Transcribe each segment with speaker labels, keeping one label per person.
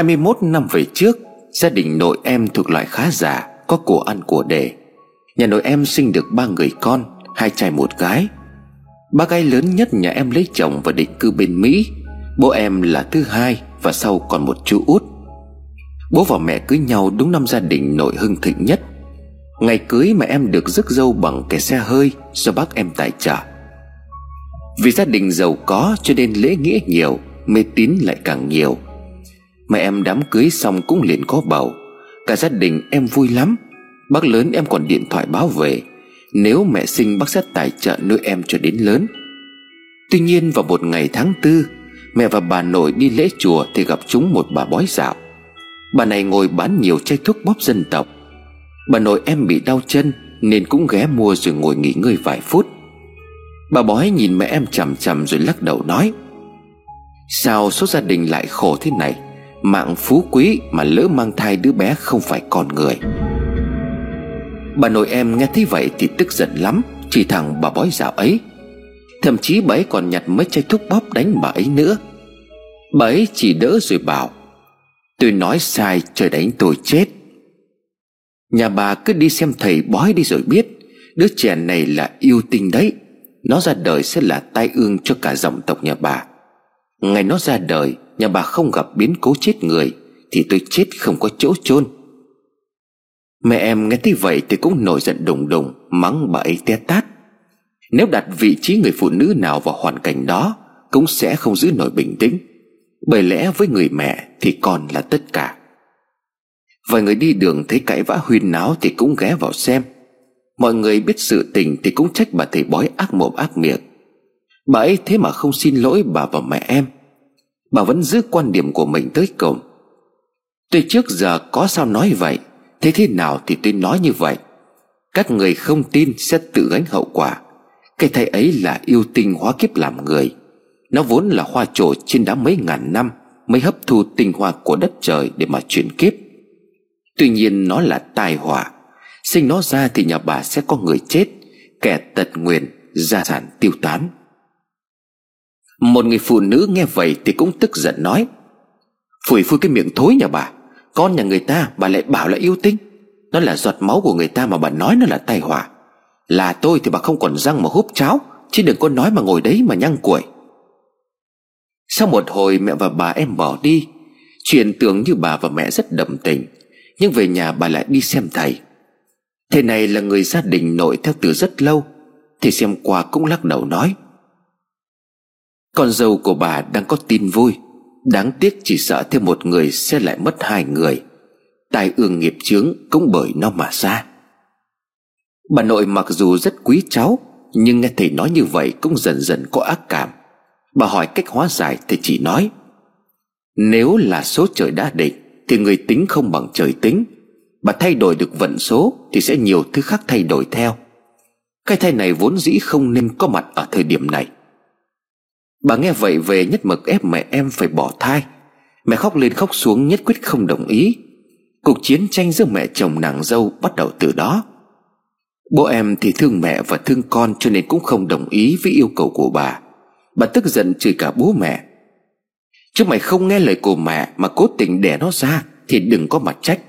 Speaker 1: 21 năm về trước, Gia đình nội em thuộc loại khá giả Có của ăn của để. Nhà nội em sinh được ba người con, Hai trai một gái. Ba gái lớn nhất nhà em lấy chồng và định cư bên Mỹ. Bố em là thứ hai Và sau còn một chú út. Bố và mẹ cưới nhau đúng năm gia đình nội hưng thịnh nhất. Ngày cưới mà em được rước dâu bằng cái xe hơi Do bác em tài trợ. Vì gia đình giàu có cho nên lễ nghĩa nhiều, Mê tín lại càng nhiều. Mẹ em đám cưới xong cũng liền có bầu. Cả gia đình em vui lắm. Bác lớn em còn điện thoại báo về. Nếu mẹ sinh bác sẽ tài trợ nuôi em cho đến lớn. Tuy nhiên vào một ngày tháng tư, Mẹ và bà nội đi lễ chùa Thì gặp chúng một bà bói dạo. Bà này ngồi bán nhiều chai thuốc bóp dân tộc. Bà nội em bị đau chân Nên cũng ghé mua rồi ngồi nghỉ ngơi vài phút. Bà bói nhìn mẹ em chằm chằm rồi lắc đầu nói, Sao số gia đình lại khổ thế này? Mạng phú quý mà lỡ mang thai đứa bé không phải con người. Bà nội em nghe thấy vậy thì tức giận lắm, Chỉ thằng bà bói dạo ấy. Thậm chí bà ấy còn nhặt mấy chai thuốc bóp đánh bà ấy nữa. Bà ấy chỉ đỡ rồi bảo, Tôi nói sai, trời đánh tôi chết. Nhà bà cứ đi xem thầy bói đi rồi biết, Đứa trẻ này là yêu tinh đấy. Nó ra đời sẽ là tai ương cho cả dòng tộc nhà bà. Ngày nó ra đời, Nhà bà không gặp biến cố chết người, Thì tôi chết không có chỗ chôn. Mẹ em nghe thấy vậy Thì cũng nổi giận đùng đùng, Mắng bà ấy té tát. Nếu đặt vị trí người phụ nữ nào vào hoàn cảnh đó, Cũng sẽ không giữ nổi bình tĩnh. Bởi lẽ với người mẹ Thì con là tất cả. Vài người đi đường thấy cãi vã huyên náo Thì cũng ghé vào xem. Mọi người biết sự tình Thì cũng trách bà thầy bói ác mồm ác miệng. Bà ấy thế mà không xin lỗi bà và mẹ em. Bà vẫn giữ quan điểm của mình tới cùng Tôi trước giờ có sao nói vậy, Thế thế nào thì tôi nói như vậy. Các người không tin sẽ tự gánh hậu quả. Cái thầy ấy là yêu tinh hóa kiếp làm người. Nó vốn là hoa trổ trên đá mấy ngàn năm, Mới hấp thu tinh hoa của đất trời để mà chuyển kiếp. Tuy nhiên nó là tai họa. Sinh nó ra thì nhà bà sẽ có người chết, Kẻ tật nguyền, Gia sản tiêu tán. Một người phụ nữ nghe vậy Thì cũng tức giận nói, Phủi phui cái miệng thối nhà bà, Con nhà người ta bà lại bảo là yêu tinh. Nó là giọt máu của người ta mà bà nói nó là tai họa. Là tôi thì bà không còn răng mà húp cháo, Chứ đừng có nói mà ngồi đấy mà nhăn cuội. Sau một hồi mẹ và bà em bỏ đi, Chuyện tưởng như bà và mẹ rất đậm tình Nhưng về nhà bà lại đi xem thầy. Thầy này là người gia đình nội theo từ rất lâu Thì xem qua cũng lắc đầu nói con dâu của bà đang có tin vui. Đáng tiếc chỉ sợ thêm một người sẽ lại mất hai người. Tai ương nghiệp chướng cũng bởi nó mà ra. Bà nội mặc dù rất quý cháu, Nhưng nghe thầy nói như vậy cũng dần dần có ác cảm. Bà hỏi cách hóa giải thì chỉ nói, Nếu là số trời đã định Thì người tính không bằng trời tính. Bà thay đổi được vận số Thì sẽ nhiều thứ khác thay đổi theo. Cái thay này vốn dĩ không nên có mặt ở thời điểm này. Bà nghe vậy về nhất mực ép mẹ em phải bỏ thai. Mẹ khóc lên khóc xuống nhất quyết không đồng ý. Cuộc chiến tranh giữa mẹ chồng nàng dâu bắt đầu từ đó. Bố em thì thương mẹ và thương con cho nên cũng không đồng ý với yêu cầu của bà. Bà tức giận chửi cả bố mẹ. Chứ mày không nghe lời của mẹ mà cố tình đẻ nó ra Thì đừng có mà trách.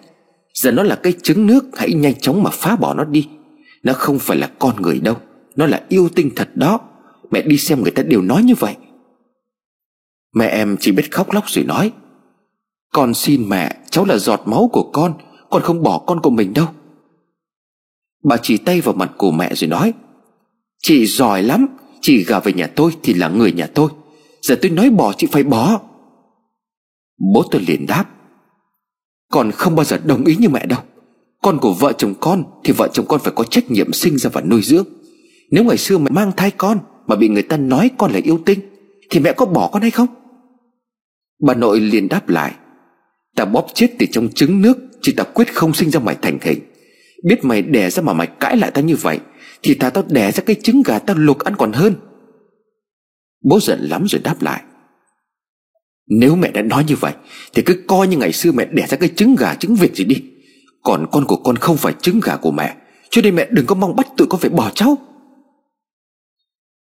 Speaker 1: Giờ nó là cái trứng nước, Hãy nhanh chóng mà phá bỏ nó đi. Nó không phải là con người đâu. Nó là yêu tinh thật đó. Mẹ đi xem người ta đều nói như vậy. Mẹ em chỉ biết khóc lóc rồi nói, Con xin mẹ, Cháu là giọt máu của con Con không bỏ con của mình đâu. Bà chỉ tay vào mặt của mẹ rồi nói, Chị giỏi lắm, Chị gà về nhà tôi thì là người nhà tôi. Giờ tôi nói bỏ, chị phải bỏ. Bố tôi liền đáp, Con không bao giờ đồng ý như mẹ đâu. Con của vợ chồng con Thì vợ chồng con phải có trách nhiệm sinh ra và nuôi dưỡng. Nếu ngày xưa mẹ mang thai con mà bị người ta nói con là yêu tinh, Thì mẹ có bỏ con hay không? Bà nội liền đáp lại, Ta bóp chết từ trong trứng nước Chỉ ta quyết không sinh ra mày thành hình. Biết mày đẻ ra mà mày cãi lại ta như vậy, Thì ta tao đẻ ra cái trứng gà tao luộc ăn còn hơn. Bố giận lắm rồi đáp lại, Nếu mẹ đã nói như vậy, Thì cứ coi như ngày xưa mẹ đẻ ra cái trứng gà, trứng vịt gì đi. Còn con của con không phải trứng gà của mẹ, Cho nên mẹ đừng có mong bắt tụi con phải bỏ cháu.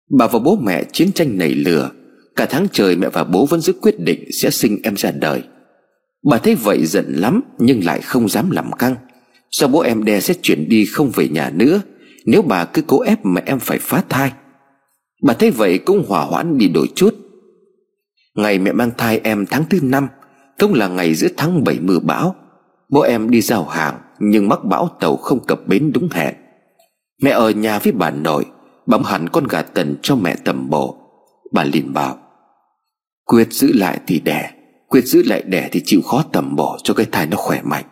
Speaker 1: Bà và bố mẹ, chiến tranh nảy lửa. Cả tháng trời mẹ và bố vẫn giữ quyết định Sẽ sinh em ra đời. Bà thấy vậy giận lắm, Nhưng lại không dám làm căng. Do bố em đe sẽ chuyển đi không về nhà nữa? Nếu bà cứ cố ép mẹ em phải phá thai. Bà thấy vậy cũng hỏa hoãn đi đổi chút. Ngày mẹ mang thai em tháng thứ năm, Cũng là ngày giữa tháng 7 mưa bão. Bố em đi giao hàng, Nhưng mắc bão tàu không cập bến đúng hẹn. Mẹ ở nhà với bà nội Bỗng hẳn con gà tần cho mẹ tầm bổ. Bà liền bảo, Quyết giữ lại thì đẻ, Quyết giữ lại đẻ thì chịu khó tầm bổ Cho cái thai nó khỏe mạnh.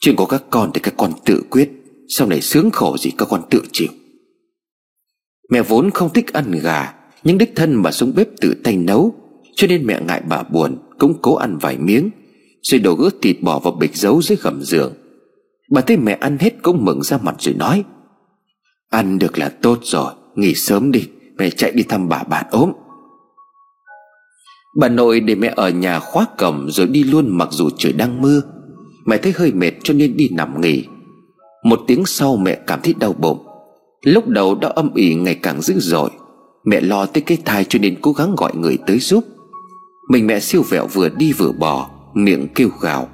Speaker 1: Chuyện của các con thì các con tự quyết, Sau này sướng khổ gì các con tự chịu. Mẹ vốn không thích ăn gà, Nhưng đích thân bà xuống bếp tự tay nấu, Cho nên mẹ ngại bà buồn, Cũng cố ăn vài miếng, Rồi đổ ướt thịt bò vào bịch giấu dưới gầm giường. Bà thấy mẹ ăn hết cũng mừng ra mặt rồi nói Ăn được là tốt rồi, Nghỉ sớm đi, Mẹ chạy đi thăm bà bạn ốm. Bà nội để mẹ ở nhà khóa cổng Rồi đi luôn mặc dù trời đang mưa. Mẹ thấy hơi mệt cho nên đi nằm nghỉ. Một tiếng sau mẹ cảm thấy đau bụng. Lúc đầu đau âm ỉ ngày càng dữ dội. Mẹ lo tới cái thai cho nên cố gắng gọi người tới giúp. Mình mẹ siêu vẹo vừa đi vừa bò, Miệng kêu gào.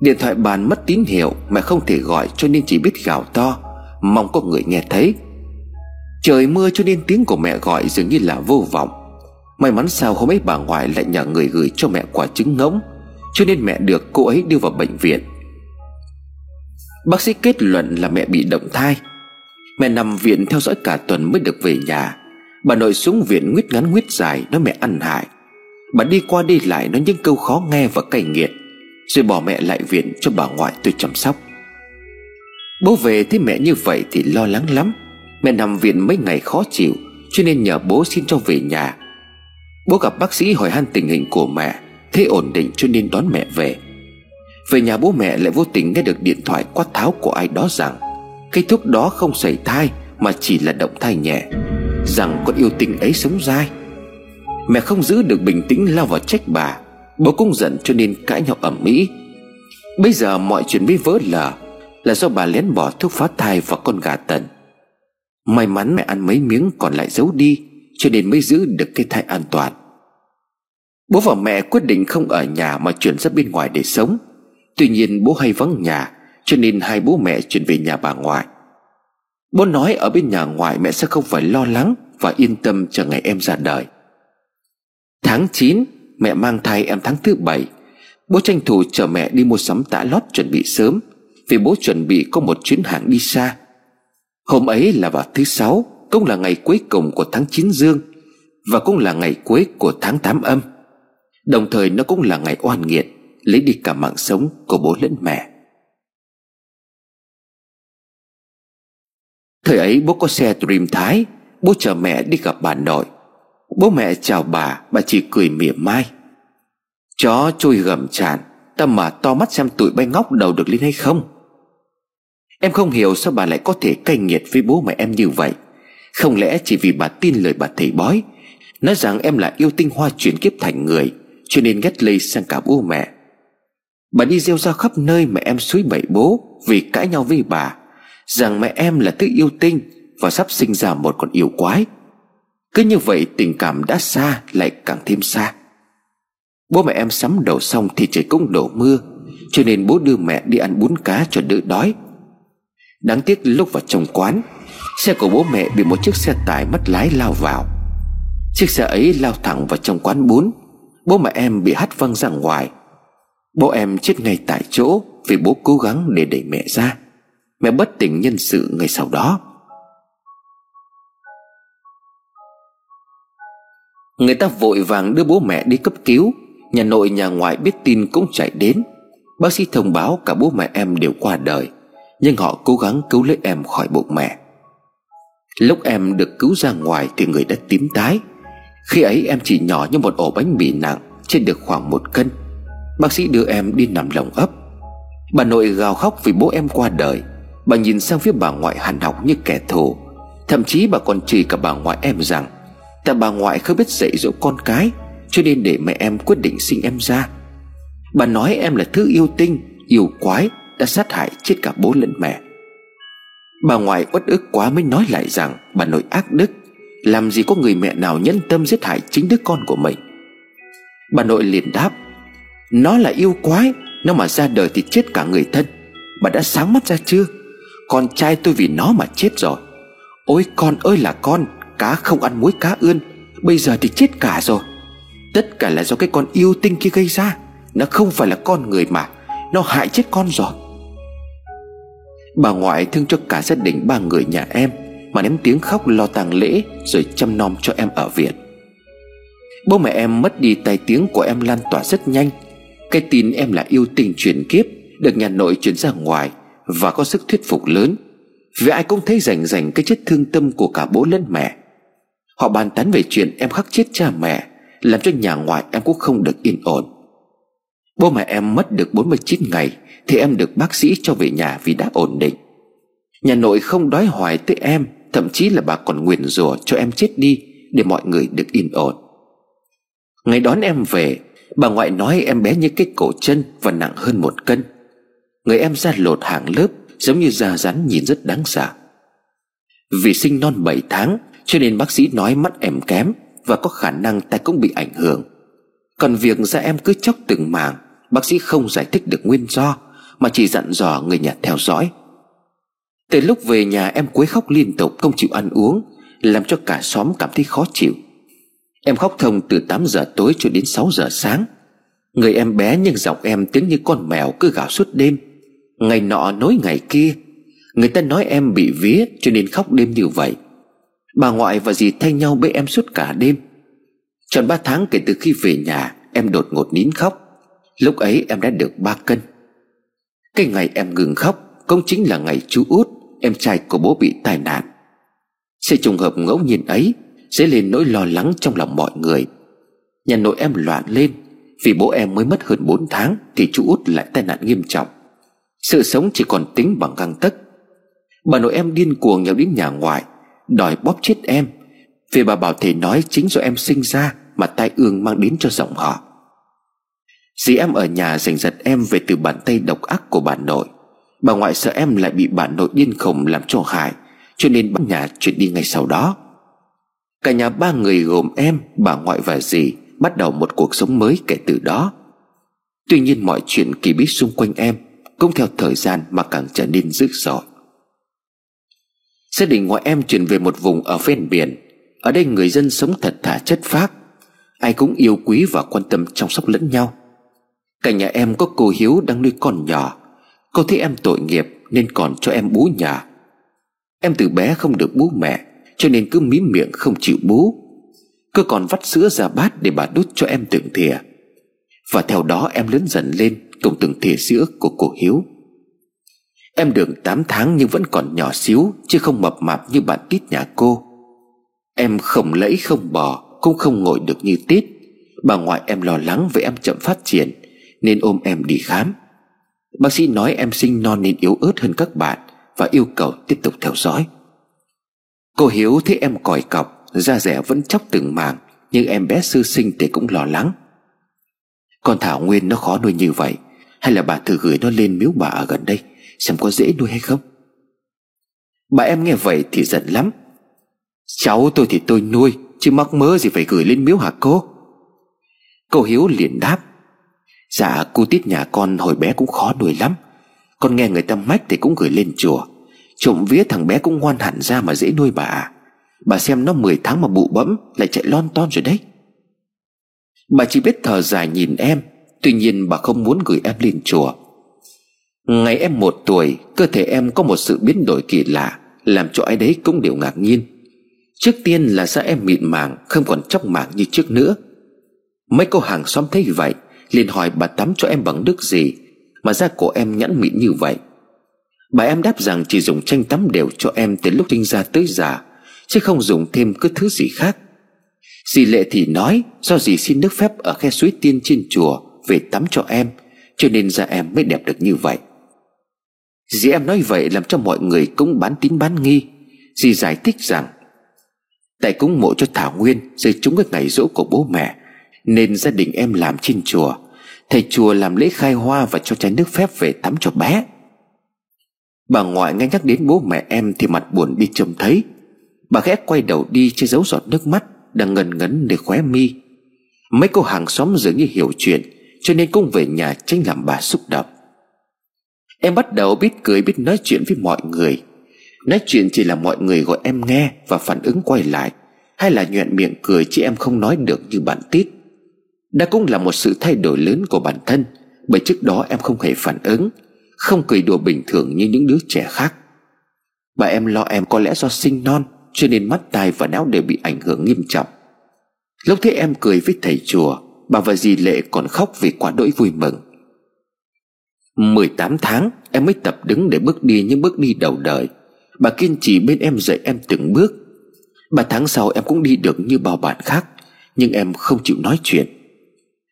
Speaker 1: Điện thoại bàn mất tín hiệu, Mẹ không thể gọi cho nên chỉ biết gào to. Mong có người nghe thấy. Trời mưa cho nên tiếng của mẹ gọi dường như là vô vọng. May mắn sao hôm ấy bà ngoại lại nhờ người gửi cho mẹ quả trứng ngỗng, Cho nên mẹ được cô ấy đưa vào bệnh viện. Bác sĩ kết luận là mẹ bị động thai. Mẹ nằm viện theo dõi cả tuần mới được về nhà. Bà nội xuống viện nguyết ngắn nguyết dài Nói mẹ ăn hại. Bà đi qua đi lại nói những câu khó nghe và cay nghiệt, Rồi bỏ mẹ lại viện cho bà ngoại tôi chăm sóc. Bố về thấy mẹ như vậy thì lo lắng lắm. Mẹ nằm viện mấy ngày khó chịu, Cho nên nhờ bố xin cho về nhà. Bố gặp bác sĩ hỏi han tình hình của mẹ Thế ổn định cho nên đón mẹ về. Về nhà bố mẹ lại vô tình nghe được điện thoại quát tháo của ai đó rằng Cây thuốc đó không xảy thai, Mà chỉ là động thai nhẹ, Rằng con yêu tinh ấy sống dai. Mẹ không giữ được bình tĩnh lao vào trách bà. Bố cũng giận cho nên cãi nhau ẩm mỹ Bây giờ mọi chuyện mới vỡ lở. Là do bà lén bỏ thuốc phá thai vào con gà tần. May mắn mẹ ăn mấy miếng còn lại giấu đi, Cho nên mới giữ được cái thai an toàn. Bố và mẹ quyết định không ở nhà Mà chuyển ra bên ngoài để sống. Tuy nhiên bố hay vắng nhà, Cho nên hai bố mẹ chuyển về nhà bà ngoại. Bố nói ở bên nhà ngoại mẹ sẽ không phải lo lắng Và yên tâm chờ ngày em ra đời. Tháng 9 Mẹ mang thai em tháng thứ bảy. Bố tranh thủ chờ mẹ đi mua sắm tã lót chuẩn bị sớm. Vì bố chuẩn bị có một chuyến hàng đi xa. Hôm ấy là vào thứ sáu, Cũng là ngày cuối cùng của tháng 9 dương, Và cũng là ngày cuối của tháng 8 âm. Đồng thời nó cũng là ngày oan nghiệt, Lấy đi cả mạng sống của bố lẫn mẹ. Thời ấy bố có xe Dream Thái, Bố chờ mẹ đi gặp bà nội. Bố mẹ chào bà Bà chỉ cười mỉa mai. Chó trôi gầm tràn Ta mà to mắt xem tụi bay ngóc đầu được lên hay không. Em không hiểu sao bà lại có thể cay nghiệt với bố mẹ em như vậy. Không lẽ chỉ vì bà tin lời bà thầy bói? Nói rằng em là yêu tinh hoa chuyển kiếp thành người, Cho nên ghét lây sang cả bố mẹ. Bà đi gieo ra khắp nơi mà em suối bậy bố, Vì cãi nhau với bà, Rằng mẹ em là thứ yêu tinh Và sắp sinh ra một con yêu quái. Cứ như vậy tình cảm đã xa Lại càng thêm xa. Bố mẹ em sắm đầu xong thì trời cũng đổ mưa, Cho nên bố đưa mẹ đi ăn bún cá cho đỡ đói. Đáng tiếc lúc vào trong quán, Xe của bố mẹ bị một chiếc xe tải mất lái lao vào. Chiếc xe ấy lao thẳng vào trong quán bún. Bố mẹ em bị hất văng ra ngoài. Bố em chết ngay tại chỗ Vì bố cố gắng để đẩy mẹ ra. Mẹ bất tỉnh nhân sự ngay sau đó. Người ta vội vàng đưa bố mẹ đi cấp cứu. Nhà nội, nhà ngoại biết tin cũng chạy đến. Bác sĩ thông báo cả bố mẹ em đều qua đời. Nhưng họ cố gắng cứu lấy em khỏi bụng mẹ. Lúc em được cứu ra ngoài Thì người đã tím tái. Khi ấy em chỉ nhỏ như một ổ bánh mì nặng, Trên được khoảng một cân. Bác sĩ đưa em đi nằm lồng ấp. Bà nội gào khóc vì bố em qua đời. Bà nhìn sang phía bà ngoại hàn học như kẻ thù. Thậm chí bà còn chỉ cả bà ngoại em rằng, Tại bà ngoại không biết dạy dỗ con cái, Cho nên để mẹ em quyết định sinh em ra. Bà nói em là thứ yêu tinh, Yêu quái đã sát hại chết cả bố lẫn mẹ. Bà ngoại uất ức quá mới nói lại rằng Bà nội ác đức, Làm gì có người mẹ nào nhẫn tâm giết hại chính đứa con của mình. Bà nội liền đáp, Nó là yêu quái, Nó mà ra đời thì chết cả người thân. Bà đã sáng mắt ra chưa? Con trai tôi vì nó mà chết rồi. Ôi con ơi là con, Cá không ăn muối cá ươn, Bây giờ thì chết cả rồi. Tất cả là do cái con yêu tinh kia gây ra, Nó không phải là con người mà, Nó hại chết con rồi. Bà ngoại thương cho cả gia đình ba người nhà em, Mà ném tiếng khóc lo tang lễ Rồi chăm nom cho em ở viện. Bố mẹ em mất đi tai tiếng của em lan tỏa rất nhanh. Cái tin em là yêu tình chuyển kiếp, Được nhà nội chuyển ra ngoài Và có sức thuyết phục lớn. Vì ai cũng thấy rành rành cái chết thương tâm của cả bố lẫn mẹ. Họ bàn tán về chuyện em khắc chết cha mẹ, Làm cho nhà ngoại em cũng không được yên ổn. Bố mẹ em mất được 49 ngày thì em được bác sĩ cho về nhà vì đã ổn định. Nhà nội không đói hoài tới em, Thậm chí là bà còn nguyền rủa cho em chết đi Để mọi người được yên ổn. Ngày đón em về, Bà ngoại nói em bé như cái cổ chân Và nặng hơn một cân. Người em ra lột hàng lớp, Giống như da rắn nhìn rất đáng sợ. Vì sinh non 7 tháng, Cho nên bác sĩ nói mắt em kém Và có khả năng tai cũng bị ảnh hưởng. Còn việc da em cứ chóc từng mảng, Bác sĩ không giải thích được nguyên do. Mà chỉ dặn dò người nhà theo dõi. Từ lúc về nhà, em quấy khóc liên tục, Không chịu ăn uống, Làm cho cả xóm cảm thấy khó chịu. Em khóc thông từ 8 giờ tối cho đến 6 giờ sáng. Người em bé nhưng giọng em tiếng như con mèo cứ gào suốt đêm. Ngày nọ nối ngày kia, Người ta nói em bị vía cho nên khóc đêm như vậy. Bà ngoại và dì thay nhau bế em suốt cả đêm. Tròn 3 tháng kể từ khi về nhà, Em đột ngột nín khóc. Lúc ấy em đã được 3 cân. Cái ngày em ngừng khóc, Cũng chính là ngày chú út, Em trai của bố bị tai nạn. Sự trùng hợp ngẫu nhiên ấy dấy lên nỗi lo lắng trong lòng mọi người. Nhà nội em loạn lên, Vì bố em mới mất hơn 4 tháng Thì chú út lại tai nạn nghiêm trọng. Sự sống chỉ còn tính bằng găng tấc. Bà nội em điên cuồng nhau đến nhà ngoại, Đòi bóp chết em. Vì bà bảo thể nói chính do em sinh ra Mà tai ương mang đến cho dòng họ. Dì em ở nhà giành giật em Về từ bàn tay độc ác của bà nội. Bà ngoại sợ em lại bị bà nội điên khùng làm cho hại Cho nên bắt nhà chuyển đi ngay sau đó. Cả nhà ba người gồm em, bà ngoại và dì Bắt đầu một cuộc sống mới kể từ đó. Tuy nhiên mọi chuyện kỳ bí xung quanh em Cũng theo thời gian mà càng trở nên dữ dội. Gia đình ngoại em chuyển về một vùng ở ven biển. Ở đây người dân sống thật thà chất phác Ai cũng yêu quý và quan tâm chăm sóc lẫn nhau. Cả nhà em có cô Hiếu đang nuôi con nhỏ. Cô thấy em tội nghiệp Nên còn cho em bú nhà. Em từ bé không được bú mẹ, cho nên cứ mím miệng không chịu bú. Cứ còn vắt sữa ra bát để bà đút cho em từng thìa. Và theo đó em lớn dần lên Cùng từng thìa sữa của cô Hiếu. Em được 8 tháng nhưng vẫn còn nhỏ xíu, Chứ không mập mạp như bạn tít nhà cô. Em không lẫy không bò, Cũng không ngồi được như tít. Bà ngoại em lo lắng về em chậm phát triển nên ôm em đi khám. Bác sĩ nói em sinh non nên yếu ớt hơn các bạn Và yêu cầu tiếp tục theo dõi. Cô Hiếu thấy em còi cọc, Da rẻ vẫn chóc từng màng Nhưng em bé sư sinh thì cũng lo lắng. Con Thảo Nguyên nó khó nuôi như vậy, Hay là bà thử gửi nó lên miếu bà ở gần đây, Xem có dễ nuôi hay không? Bà em nghe vậy thì giận lắm. Cháu tôi thì tôi nuôi, Chứ mắc mớ gì phải gửi lên miếu hả cô? Cô Hiếu liền đáp. Dạ cô tít nhà con hồi bé cũng khó nuôi lắm. Con nghe người ta mách thì cũng gửi lên chùa. Trộm vía thằng bé cũng ngoan hẳn ra mà dễ nuôi bà à. Bà xem nó 10 tháng mà bụ bẫm, Lại chạy lon ton rồi đấy. Bà chỉ biết thở dài nhìn em, Tuy nhiên bà không muốn gửi em lên chùa. Ngày em một tuổi, Cơ thể em có một sự biến đổi kỳ lạ, Làm cho ai đấy cũng đều ngạc nhiên. Trước tiên là da em mịn màng, Không còn chóc màng như trước nữa. Mấy cô hàng xóm thấy vậy liền hỏi bà tắm cho em bằng nước gì Mà da của em nhẵn mịn như vậy. Bà em đáp rằng chỉ dùng tranh tắm đều cho em Từ lúc sinh ra tới già, Chứ không dùng thêm cứ thứ gì khác. Dì Lệ thì nói, Do dì xin nước phép ở khe suối tiên trên chùa Về tắm cho em, Cho nên da em mới đẹp được như vậy. Dì em nói vậy làm cho mọi người cũng bán tín bán nghi. Dì giải thích rằng, Tại cúng mộ cho Thảo Nguyên, Rơi trúng cái ngày rỗ của bố mẹ, Nên gia đình em làm trên chùa Thầy chùa làm lễ khai hoa Và cho chai nước phép về tắm cho bé. Bà ngoại nghe nhắc đến bố mẹ em Thì mặt buồn đi trông thấy. Bà ghé quay đầu đi che giấu giọt nước mắt Đang ngần ngấn để khóe mi. Mấy cô hàng xóm dường như hiểu chuyện, Cho nên cũng về nhà tránh làm bà xúc động. Em bắt đầu biết cười, biết nói chuyện với mọi người. Nói chuyện chỉ là mọi người gọi em nghe Và phản ứng quay lại, Hay là nhoẹn miệng cười chứ em không nói được như bạn tít. Đó cũng là một sự thay đổi lớn của bản thân, Bởi trước đó em không hề phản ứng, Không cười đùa bình thường như những đứa trẻ khác. Bà em lo em có lẽ do sinh non, Cho nên mắt tai và não đều bị ảnh hưởng nghiêm trọng. Lúc thấy em cười với thầy chùa, Bà và dì Lệ còn khóc vì quá đỗi vui mừng. 18 tháng, em mới tập đứng để bước đi những bước đi đầu đời. Bà kiên trì bên em dạy em từng bước. Ba tháng sau em cũng đi được như bao bạn khác, Nhưng em không chịu nói chuyện.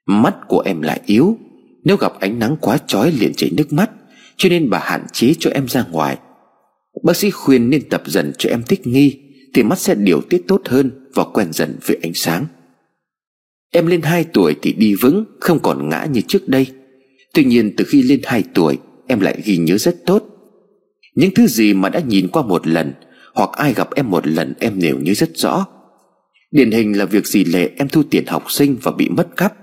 Speaker 1: Mắt của em lại yếu. Nếu gặp ánh nắng quá chói liền chảy nước mắt, Cho nên bà hạn chế cho em ra ngoài. Bác sĩ khuyên nên tập dần cho em thích nghi, Thì mắt sẽ điều tiết tốt hơn Và quen dần với ánh sáng. Em lên 2 tuổi thì đi vững, Không còn ngã như trước đây. Tuy nhiên từ khi lên 2 tuổi, Em lại ghi nhớ rất tốt. Những thứ gì mà đã nhìn qua một lần, Hoặc ai gặp em một lần, em đều nhớ rất rõ. Điển hình là việc gì Lệ em thu tiền học sinh và bị mất cắp.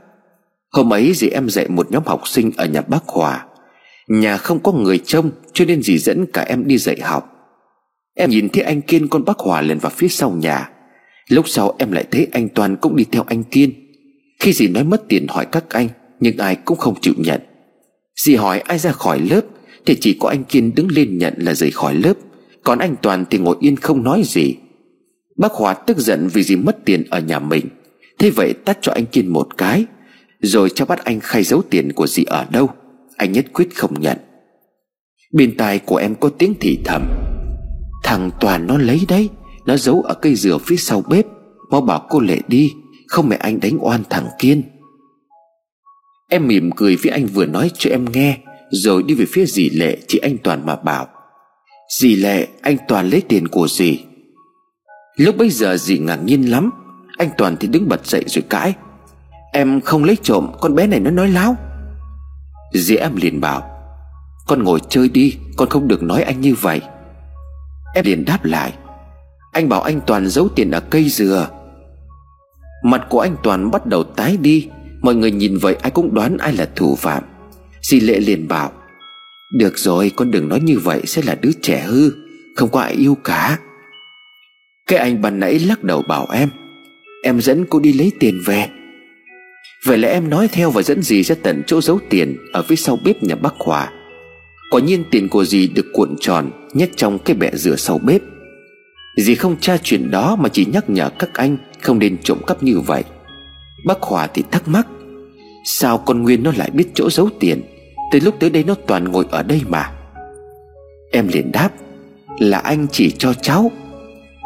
Speaker 1: Hôm ấy dì em dạy một nhóm học sinh ở nhà bác Hòa. Nhà không có người trông, Cho nên dì dẫn cả em đi dạy học. Em nhìn thấy anh Kiên con bác Hòa lên vào phía sau nhà. Lúc sau em lại thấy anh Toàn cũng đi theo anh Kiên. Khi dì nói mất tiền hỏi các anh, Nhưng ai cũng không chịu nhận. Dì hỏi ai ra khỏi lớp, Thì chỉ có anh Kiên đứng lên nhận là rời khỏi lớp. Còn anh Toàn thì ngồi yên không nói gì. Bác Hòa tức giận vì dì mất tiền ở nhà mình. Thế vậy tắt cho anh Kiên một cái. Rồi cho bắt anh khai giấu tiền của dì ở đâu? Anh nhất quyết không nhận. Bên tai của em có tiếng thì thầm. Thằng Toàn nó lấy đấy, Nó giấu ở cây dừa phía sau bếp. Mau bảo cô Lệ đi, Không mẹ anh đánh oan thằng Kiên. Em mỉm cười với anh vừa nói cho em nghe, Rồi đi về phía dì Lệ Chị anh Toàn mà bảo, Dì Lệ, anh Toàn lấy tiền của dì. Lúc bấy giờ dì ngạc nhiên lắm, Anh Toàn thì đứng bật dậy rồi cãi Em không lấy trộm, Con bé này nó nói láo. Dì em liền bảo, Con ngồi chơi đi, Con không được nói anh như vậy. Em liền đáp lại, Anh bảo anh Toàn giấu tiền ở cây dừa. Mặt của anh Toàn bắt đầu tái đi, Mọi người nhìn vậy ai cũng đoán ai là thủ phạm. Di Lệ liền bảo, Được rồi, con đừng nói như vậy, Sẽ là đứa trẻ hư, Không có ai yêu cả. Cái anh ban nãy lắc đầu bảo em Em dẫn cô đi lấy tiền về. Vậy là em nói theo và dẫn dì ra tận chỗ giấu tiền Ở phía sau bếp nhà bác Hòa. Quả nhiên tiền của dì được cuộn tròn Nhét trong cái bẹ rửa sau bếp. Dì không tra chuyện đó Mà chỉ nhắc nhở các anh Không nên trộm cắp như vậy. Bác Hòa thì thắc mắc, Sao con Nguyên nó lại biết chỗ giấu tiền? Từ lúc tới đây nó toàn ngồi ở đây mà. Em liền đáp, Là anh chỉ cho cháu.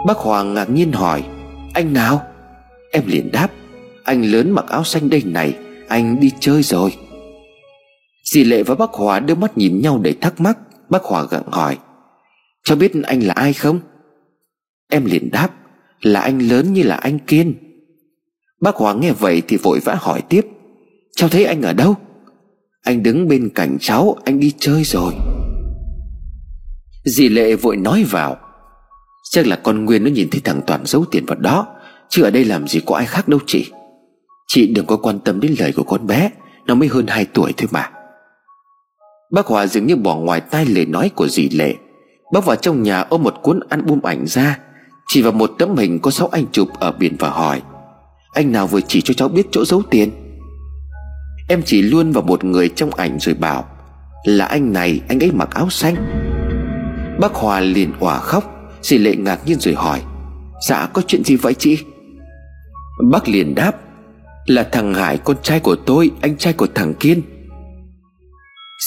Speaker 1: Bác Hòa ngạc nhiên hỏi, Anh nào? Em liền đáp anh lớn mặc áo xanh đây này, Anh đi chơi rồi. Dì Lệ và bác Hòa đưa mắt nhìn nhau để thắc mắc, Bác Hòa gặng hỏi Cháu biết anh là ai không? Em liền đáp, Là anh lớn như là anh Kiên. Bác Hòa nghe vậy thì vội vã hỏi tiếp, Cháu thấy anh ở đâu? Anh đứng bên cạnh cháu, Anh đi chơi rồi. Dì Lệ vội nói vào, Chắc là con Nguyên nó nhìn thấy thằng Toàn giấu tiền vào đó, Chứ ở đây làm gì có ai khác đâu chị. Chị đừng có quan tâm đến lời của con bé, Nó mới hơn 2 tuổi thôi mà. Bác Hòa dường như bỏ ngoài tai lời nói của dì Lệ. Bác vào trong nhà ôm một cuốn album ảnh ra, Chỉ vào một tấm hình có sáu anh chụp ở biển và hỏi, Anh nào vừa chỉ cho cháu biết chỗ giấu tiền? Em chỉ luôn vào một người trong ảnh rồi bảo, Là anh này, anh ấy mặc áo xanh. Bác Hòa liền òa khóc, Dì Lệ ngạc nhiên rồi hỏi Dạ có chuyện gì vậy chị? Bác liền đáp là thằng Hải con trai của tôi, Anh trai của thằng Kiên.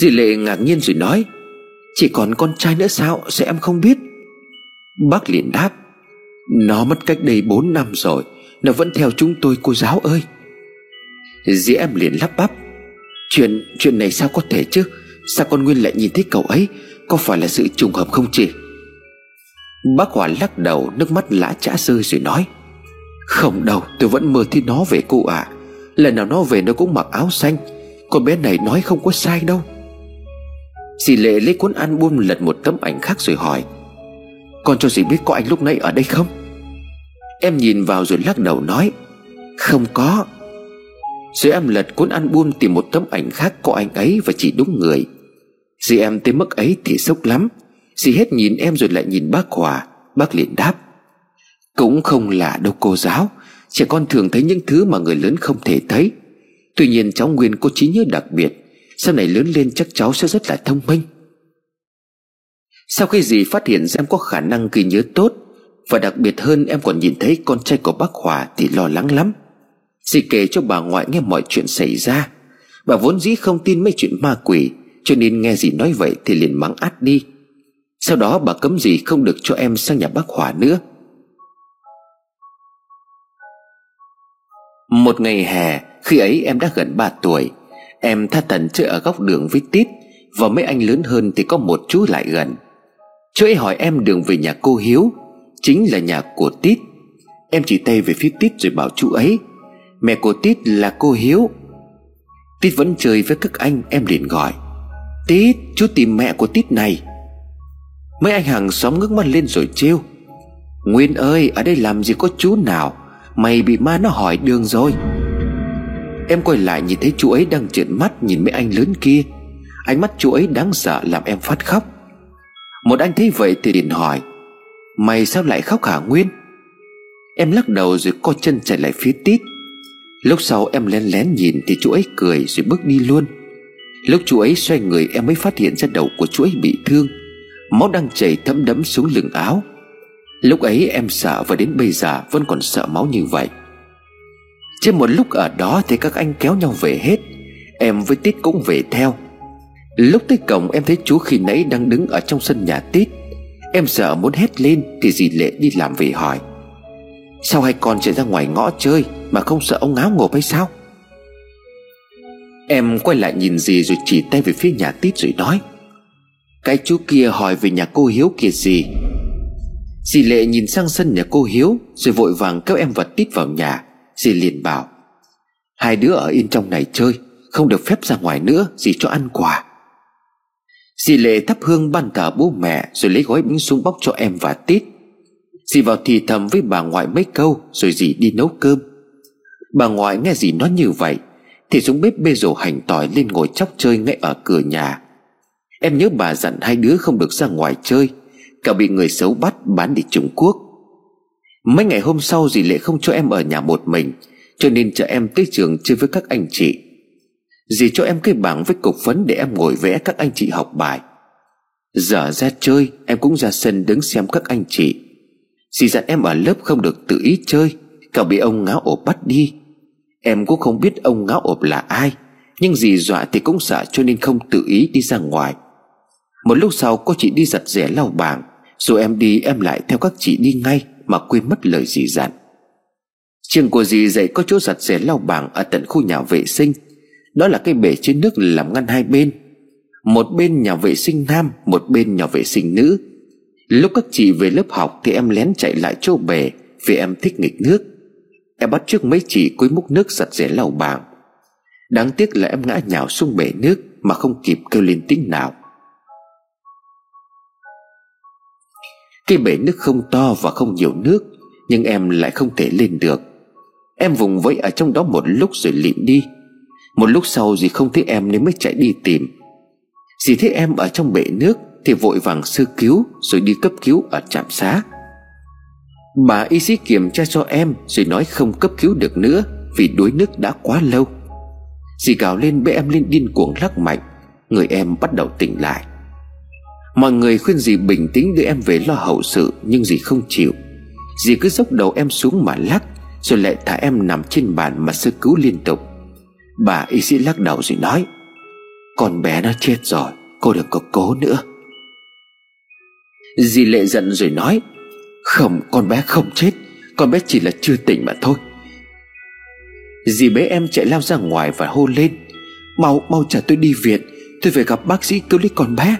Speaker 1: Dì Lệ ngạc nhiên rồi nói Chỉ còn con trai nữa sao? Sẽ em không biết? Bác liền đáp, Nó mất cách đây 4 năm rồi, Nó vẫn theo chúng tôi, cô giáo ơi. Dì em liền lắp bắp, Chuyện chuyện này sao có thể chứ? Sao con Nguyên lại nhìn thấy cậu ấy? Có phải là sự trùng hợp không chị? Bác Hòa lắc đầu, Nước mắt lã chã rơi rồi nói không đâu, tôi vẫn mơ thấy nó về cô ạ. À. Lần nào nó về nó cũng mặc áo xanh. Con bé này nói không có sai đâu. Dì Lệ lấy cuốn album lật một tấm ảnh khác rồi hỏi, Con cho dì biết có anh lúc nãy ở đây không? Em nhìn vào rồi lắc đầu nói, Không có. Rồi em lật cuốn album tìm một tấm ảnh khác có anh ấy và chỉ đúng người. Dì em tới mức ấy thì sốc lắm. Dì hết nhìn em rồi lại nhìn bác Hòa. Bác liền đáp cũng không lạ đâu cô giáo. Trẻ con thường thấy những thứ mà người lớn không thể thấy. Tuy nhiên cháu Nguyên có trí nhớ đặc biệt. Sau này lớn lên chắc cháu sẽ rất là thông minh. Sau khi dì phát hiện ra em có khả năng ghi nhớ tốt, Và đặc biệt hơn em còn nhìn thấy con trai của bác Hòa Thì lo lắng lắm. Dì kể cho bà ngoại nghe mọi chuyện xảy ra. Bà vốn dĩ không tin mấy chuyện ma quỷ, Cho nên nghe dì nói vậy thì liền mắng át đi. Sau đó bà cấm dì không được cho em sang nhà bác Hòa nữa. Một ngày hè, Khi ấy em đã gần 3 tuổi. Em tha thần chơi ở góc đường với Tít, Và mấy anh lớn hơn thì có một chú lại gần. Chú ấy hỏi em đường về nhà cô Hiếu, Chính là nhà của Tít. Em chỉ tay về phía Tít rồi bảo chú ấy, Mẹ của Tít là cô Hiếu. Tít vẫn chơi với các anh, Em liền gọi, Tít, chú tìm mẹ của Tít này. Mấy anh hàng xóm ngước mắt lên rồi trêu, Nguyên ơi, ở đây làm gì có chú nào? Mày bị ma nó hỏi đường rồi. Em quay lại nhìn thấy chú ấy đang trợn mắt nhìn mấy anh lớn kia. Ánh mắt chú ấy đáng sợ làm em phát khóc. Một anh thấy vậy thì liền hỏi, Mày sao lại khóc hả Nguyên? Em lắc đầu rồi co chân chạy lại phía tít. Lúc sau em lén lén nhìn Thì chú ấy cười rồi bước đi luôn. Lúc chú ấy xoay người em mới phát hiện ra đầu của chú ấy bị thương. Máu đang chảy thấm đẫm xuống lưng áo. Lúc ấy em sợ và đến bây giờ Vẫn còn sợ máu như vậy. Trên một lúc ở đó Thì các anh kéo nhau về hết, Em với Tít cũng về theo. Lúc tới cổng em thấy chú khi nãy đang đứng Ở trong sân nhà Tít. Em sợ muốn hét lên Thì dì Lệ đi làm về hỏi. Sao hai con chạy ra ngoài ngõ chơi Mà không sợ ông áo ngộp hay sao? Em quay lại nhìn dì rồi chỉ tay về phía nhà Tít rồi nói. Cái chú kia hỏi về nhà cô Hiếu kia gì Dì Lệ nhìn sang sân nhà cô Hiếu, Rồi vội vàng kéo em vật Tít vào nhà. Dì liền bảo, Hai đứa ở yên trong này chơi, Không được phép ra ngoài nữa, Dì cho ăn quà. Dì Lệ thắp hương ban thờ bố mẹ, Rồi lấy gói bánh súng bóc cho em và Tít. Dì vào thì thầm với bà ngoại mấy câu, Rồi dì đi nấu cơm. Bà ngoại nghe dì nói như vậy, Thì xuống bếp bê rổ hành tỏi lên ngồi chóc chơi ngay ở cửa nhà. Em nhớ bà dặn hai đứa không được ra ngoài chơi. Cả bị người xấu bắt bán đi Trung Quốc. Mấy ngày hôm sau dì Lệ không cho em ở nhà một mình, Cho nên cho em tới trường chơi với các anh chị. Dì cho em cái bảng với cục phấn để em ngồi vẽ các anh chị học bài. Giờ ra chơi, em cũng ra sân đứng xem các anh chị. Dì dặn em ở lớp không được tự ý chơi, Cậu bị ông ngáo ổ bắt đi. Em cũng không biết ông ngáo ộp là ai, Nhưng dì dọa thì cũng sợ cho nên không tự ý đi ra ngoài. Một lúc sau, cô chị đi giặt rẻ lau bảng dù em đi, em lại theo các chị đi ngay Mà quên mất lời dì dặn. Trường của dì dạy có chỗ giặt rẻ lau bảng Ở tận khu nhà vệ sinh. Đó là cái bể trên nước làm ngăn hai bên. Một bên nhà vệ sinh nam, Một bên nhà vệ sinh nữ. Lúc các chị về lớp học Thì em lén chạy lại chỗ bể Vì em thích nghịch nước. Em bắt trước mấy chị cúi múc nước giặt rẻ lau bảng. Đáng tiếc là em ngã nhào xuống bể nước Mà không kịp kêu lên tiếng nào. Cái bể nước không to và không nhiều nước, Nhưng em lại không thể lên được. Em vùng vẫy ở trong đó một lúc rồi lịm đi. Một lúc sau dì không thấy em nên mới chạy đi tìm. Dì thấy em ở trong bể nước Thì vội vàng sơ cứu Rồi đi cấp cứu ở trạm xá. Bà y sĩ kiểm tra cho em Rồi nói không cấp cứu được nữa Vì đuối nước đã quá lâu. Dì gào lên bế em lên điên cuồng lắc mạnh. Người em bắt đầu tỉnh lại. Mọi người khuyên dì bình tĩnh đưa em về lo hậu sự, Nhưng dì không chịu. Dì cứ dốc đầu em xuống mà lắc, Rồi lại thả em nằm trên bàn mà sơ cứu liên tục. Bà y sĩ lắc đầu rồi nói, Con bé nó chết rồi, Cô đừng có cố nữa. Dì lệ giận rồi nói, Không, con bé không chết, Con bé chỉ là chưa tỉnh mà thôi. Dì bế em chạy lao ra ngoài và hô lên, Mau mau trả tôi đi viện, Tôi phải gặp bác sĩ cứu lấy con bé.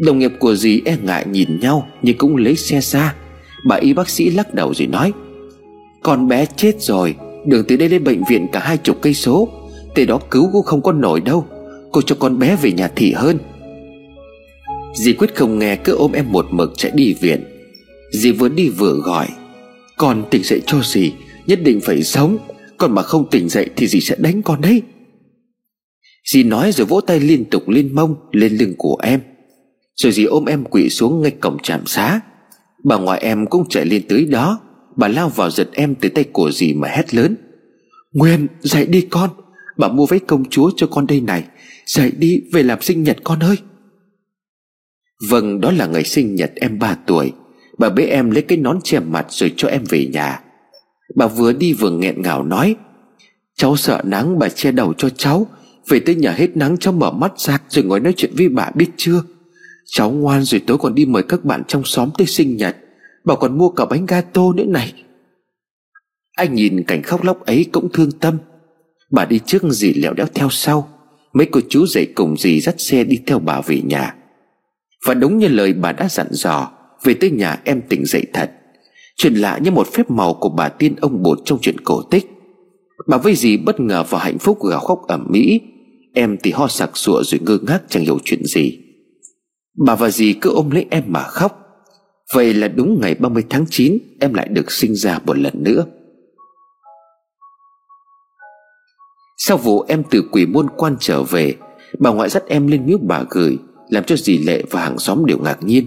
Speaker 1: Đồng nghiệp của dì e ngại nhìn nhau, Nhưng cũng lấy xe ra. Bà y bác sĩ lắc đầu rồi nói, Con bé chết rồi, Đường từ đây đến bệnh viện cả hai chục cây số, Từ đó cứu cũng không có nổi đâu. Cô cho con bé về nhà thị hơn. Dì quyết không nghe, cứ ôm em một mực chạy đi viện. Dì vừa đi vừa gọi, Con tỉnh dậy cho dì, Nhất định phải sống. Còn mà không tỉnh dậy thì dì sẽ đánh con đấy. Dì nói rồi vỗ tay liên tục lên mông, Lên lưng của em. Rồi dì ôm em quỵ xuống ngay cổng trạm xá. Bà ngoại em cũng chạy lên tới đó. Bà lao vào giật em tới tay của dì mà hét lớn. Nguyên, dậy đi con. Bà mua váy công chúa cho con đây này. Dậy đi về làm sinh nhật con ơi. Vâng đó là ngày sinh nhật em 3 tuổi. Bà bế em lấy cái nón che mặt rồi cho em về nhà. Bà vừa đi vừa nghẹn ngào nói, Cháu sợ nắng, bà che đầu cho cháu. Về tới nhà hết nắng, cháu mở mắt ra Rồi ngồi nói chuyện với bà, biết chưa? Cháu ngoan rồi tối còn đi mời các bạn trong xóm tới sinh nhật. Bảo còn mua cả bánh gato nữa này. Anh nhìn cảnh khóc lóc ấy cũng thương tâm. Bà đi trước dì lẹo đéo theo sau. Mấy cô chú dậy cùng dì dắt xe đi theo bà về nhà. Và đúng như lời bà đã dặn dò, Về tới nhà em tỉnh dậy thật. Chuyện lạ như một phép màu của bà tiên ông bột trong chuyện cổ tích. Bà với dì bất ngờ và hạnh phúc gào khóc ẩm mỹ Em thì ho sặc sụa rồi ngơ ngác chẳng hiểu chuyện gì. Bà và dì cứ ôm lấy em mà khóc. Vậy là đúng ngày 30 tháng 9 Em lại được sinh ra một lần nữa. Sau vụ em từ quỷ môn quan trở về, Bà ngoại dắt em lên miếu bà gửi, Làm cho dì Lệ và hàng xóm đều ngạc nhiên.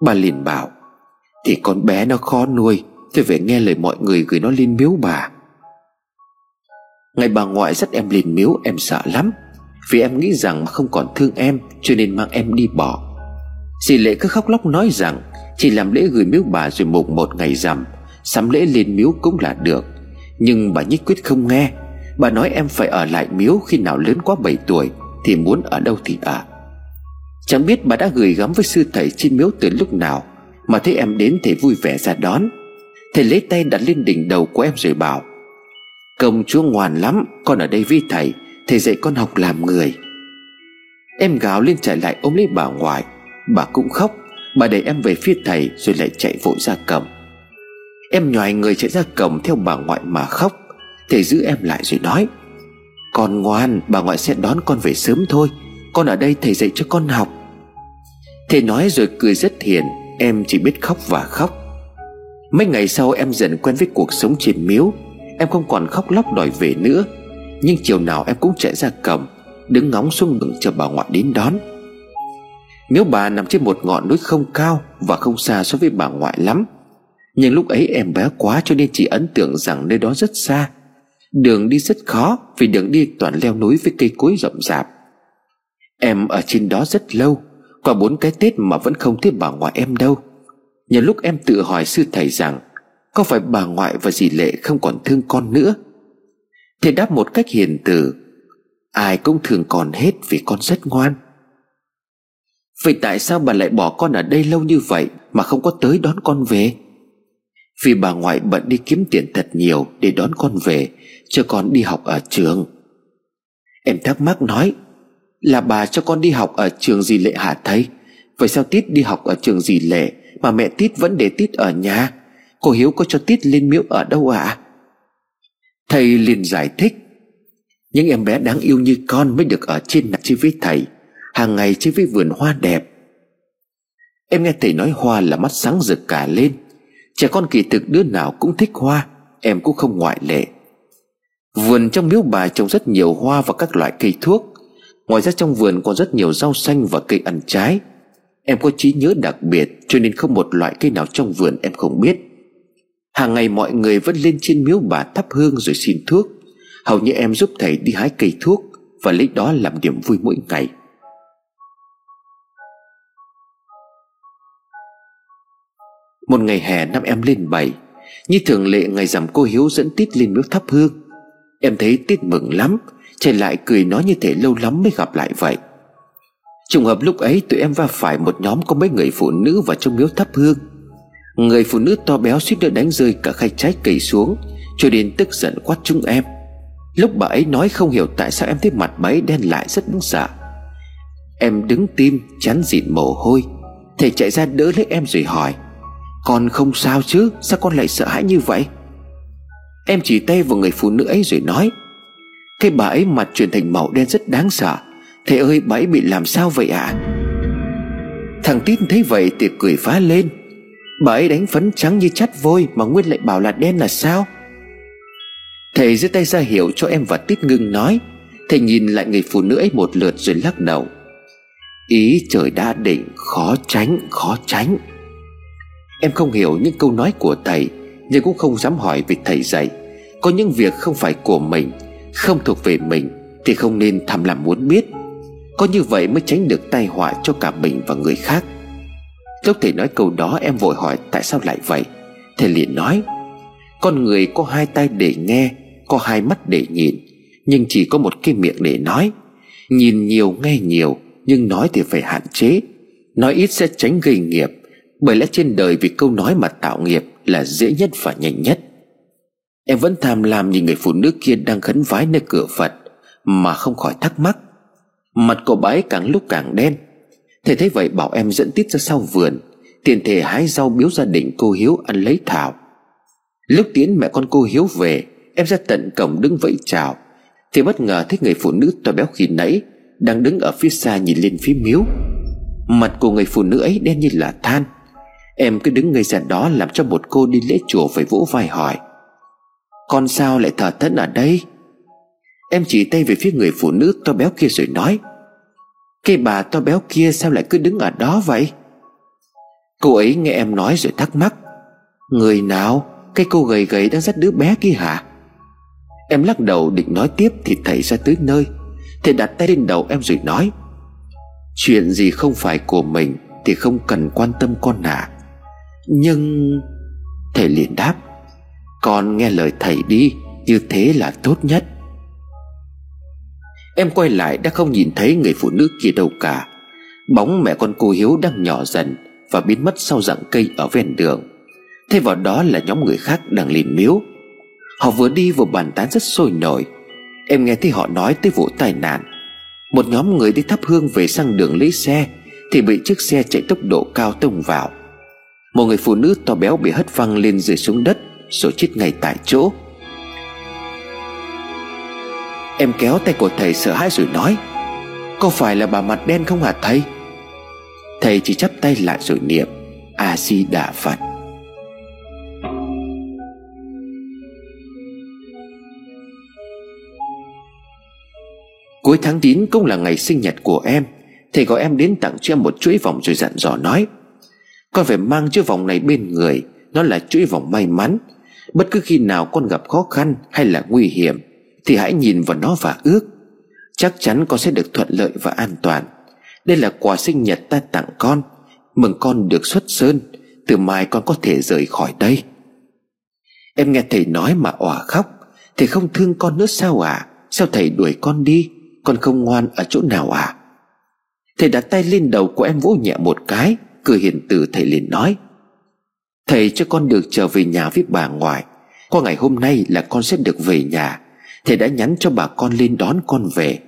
Speaker 1: Bà liền bảo, Thì con bé nó khó nuôi thế phải nghe lời mọi người gửi nó lên miếu bà. Ngày bà ngoại dắt em lên miếu, em sợ lắm. Vì em nghĩ rằng không còn thương em, Cho nên mang em đi bỏ. Dì Lệ cứ khóc lóc nói rằng, Chỉ làm lễ gửi miếu bà rồi mùng một ngày rằm, Sắm lễ lên miếu cũng là được. Nhưng bà nhất quyết không nghe. Bà nói em phải ở lại miếu khi nào lớn quá 7 tuổi, Thì muốn ở đâu thì ở. Chẳng biết bà đã gửi gắm với sư thầy trên miếu từ lúc nào, Mà thấy em đến thì vui vẻ ra đón. Thầy lấy tay đặt lên đỉnh đầu của em rồi bảo, Công chúa ngoan lắm, Con ở đây với thầy Thầy dạy con học làm người. Em gào lên chạy lại ôm lấy bà ngoại. Bà cũng khóc. Bà đẩy em về phía thầy rồi lại chạy vội ra cổng Em nhòi người chạy ra cổng theo bà ngoại mà khóc. Thầy giữ em lại rồi nói, Con ngoan, bà ngoại sẽ đón con về sớm thôi. Con ở đây thầy dạy cho con học. Thầy nói rồi cười rất hiền. Em chỉ biết khóc và khóc. Mấy ngày sau em dần quen với cuộc sống trên miếu. Em không còn khóc lóc đòi về nữa. Nhưng chiều nào em cũng chạy ra cầm, Đứng ngóng xuống đường chờ bà ngoại đến đón. Miếu bà nằm trên một ngọn núi không cao Và không xa so với bà ngoại lắm. Nhưng lúc ấy em bé quá cho nên chỉ ấn tượng rằng nơi đó rất xa. Đường đi rất khó Vì đường đi toàn leo núi với cây cối rậm rạp. Em ở trên đó rất lâu Qua bốn cái Tết mà vẫn không thấy bà ngoại em đâu. Nhiều lúc em tự hỏi sư thầy rằng, Có phải bà ngoại và dì Lệ không còn thương con nữa? Thầy đáp một cách hiền từ, Ai cũng thường còn hết vì con rất ngoan. Vậy tại sao bà lại bỏ con ở đây lâu như vậy Mà không có tới đón con về? Vì bà ngoại bận đi kiếm tiền thật nhiều Để đón con về, Cho con đi học ở trường. Em thắc mắc nói, Là bà cho con đi học ở trường gì lệ hả thầy? Vậy sao Tít đi học ở trường gì lệ Mà mẹ Tít vẫn để Tít ở nhà? Cô Hiếu có cho Tít lên miếu ở đâu ạ? à? Thầy liền giải thích. Những em bé đáng yêu như con mới được ở trên nặng chơi với thầy. Hàng ngày chơi với vườn hoa đẹp. Em nghe thầy nói hoa là mắt sáng rực cả lên. Trẻ con kỳ thực đứa nào cũng thích hoa, em cũng không ngoại lệ. Vườn trong miếu bà trồng rất nhiều hoa và các loại cây thuốc. Ngoài ra trong vườn còn rất nhiều rau xanh và cây ăn trái. Em có trí nhớ đặc biệt, cho nên không một loại cây nào trong vườn em không biết hàng ngày mọi người vẫn lên trên miếu bà thắp hương rồi xin thuốc. Hầu như em giúp thầy đi hái cây thuốc và lấy đó làm niềm vui mỗi ngày. Một ngày hè năm em lên bảy Như thường lệ ngày rằm cô Hiếu dẫn Tít lên miếu thắp hương. Em thấy Tít mừng lắm, Chạy lại cười nói như thể lâu lắm mới gặp lại vậy. Trùng hợp lúc ấy tụi em va phải một nhóm có mấy người phụ nữ vào trong miếu thắp hương. Người phụ nữ to béo suýt nữa đánh rơi cả khay trái cây xuống, Cho đến tức giận quát chúng em. Lúc bà ấy nói không hiểu tại sao em thấy mặt bà ấy đen lại rất đáng sợ. Em đứng tim, chán dịn mồ hôi. Thầy chạy ra đỡ lấy em rồi hỏi, con không sao chứ? Sao con lại sợ hãi như vậy? Em chỉ tay vào người phụ nữ ấy rồi nói, Cái bà ấy mặt chuyển thành màu đen rất đáng sợ. Thầy ơi, bà ấy bị làm sao vậy ạ? À? Thằng Tít thấy vậy thì cười phá lên. Bà ấy đánh phấn trắng như chát vôi Mà Nguyên lại bảo là đen là sao? Thầy giơ tay ra hiệu cho em và Tít ngưng nói. Thầy nhìn lại người phụ nữ ấy một lượt rồi lắc đầu. Ý trời đã định, Khó tránh khó tránh. Em không hiểu những câu nói của thầy, Nhưng cũng không dám hỏi vì thầy dạy. Có những việc không phải của mình, Không thuộc về mình, Thì không nên thầm làm muốn biết. Có như vậy mới tránh được tai họa cho cả mình và người khác. Lúc thầy nói câu đó em vội hỏi, tại sao lại vậy? Thầy liền nói, Con người có hai tay để nghe, Có hai mắt để nhìn, Nhưng chỉ có một cái miệng để nói. Nhìn nhiều, nghe nhiều, Nhưng nói thì phải hạn chế. Nói ít sẽ tránh gây nghiệp, Bởi lẽ trên đời vì câu nói mà tạo nghiệp Là dễ nhất và nhanh nhất. Em vẫn tham lam nhìn người phụ nữ kia đang khấn vái nơi cửa Phật, Mà không khỏi thắc mắc. Mặt cô bái càng lúc càng đen Thầy thấy vậy bảo em dẫn tít ra sau vườn. Tiền thể hái rau biếu gia đình cô Hiếu ăn lấy thảo. Lúc tiến mẹ con cô Hiếu về, Em ra tận cổng đứng vẫy chào. Thì bất ngờ thấy người phụ nữ to béo khi nãy Đang đứng ở phía xa nhìn lên phía miếu. Mặt của người phụ nữ ấy đen như là than. Em cứ đứng ngây ra đó Làm cho một cô đi lễ chùa phải vỗ vai hỏi, Con sao lại thờ thân ở đây? Em chỉ tay về phía người phụ nữ to béo kia rồi nói cái bà to béo kia sao lại cứ đứng ở đó vậy? Cô ấy nghe em nói rồi thắc mắc. Người nào? Cái cô gầy gầy đang dắt đứa bé kia hả? Em lắc đầu định nói tiếp Thì thầy ra tới nơi. Thầy đặt tay lên đầu em rồi nói. Chuyện gì không phải của mình Thì không cần quan tâm con à Nhưng Thầy liền đáp. Con nghe lời thầy đi, Như thế là tốt nhất. Em quay lại đã không nhìn thấy người phụ nữ kia đâu cả. Bóng mẹ con cô Hiếu đang nhỏ dần Và biến mất sau rặng cây ở ven đường. Thay vào đó là nhóm người khác đang lên miếu. Họ vừa đi vừa bàn tán rất sôi nổi. Em nghe thấy họ nói tới vụ tai nạn. Một nhóm người đi thắp hương về sang đường lấy xe Thì bị chiếc xe chạy tốc độ cao tông vào. Một người phụ nữ to béo bị hất văng lên rơi xuống đất, Rồi chết ngay tại chỗ. Em kéo tay của thầy sợ hãi rồi nói, Có phải là bà mặt đen không hả thầy? Thầy chỉ chắp tay lại rồi niệm, A-di-đà Phật. Cuối tháng 9 cũng là ngày sinh nhật của em, Thầy gọi em đến tặng cho em một chuỗi vòng rồi dặn dò nói, Con phải mang chiếc vòng này bên người, Nó là chuỗi vòng may mắn. Bất cứ khi nào con gặp khó khăn hay là nguy hiểm thì hãy nhìn vào nó và ước. Chắc chắn con sẽ được thuận lợi và an toàn. Đây là quà sinh nhật ta tặng con. Mừng con được xuất sơn. Từ mai con có thể rời khỏi đây. Em nghe thầy nói mà òa khóc. Thầy không thương con nữa sao à Sao thầy đuổi con đi? Con không ngoan ở chỗ nào à Thầy đặt tay lên đầu của em vỗ nhẹ một cái, Cười hiền từ thầy liền nói. Thầy cho con được trở về nhà với bà ngoại. Qua ngày hôm nay là con sẽ được về nhà. Thầy đã nhắn cho bà con lên đón con về.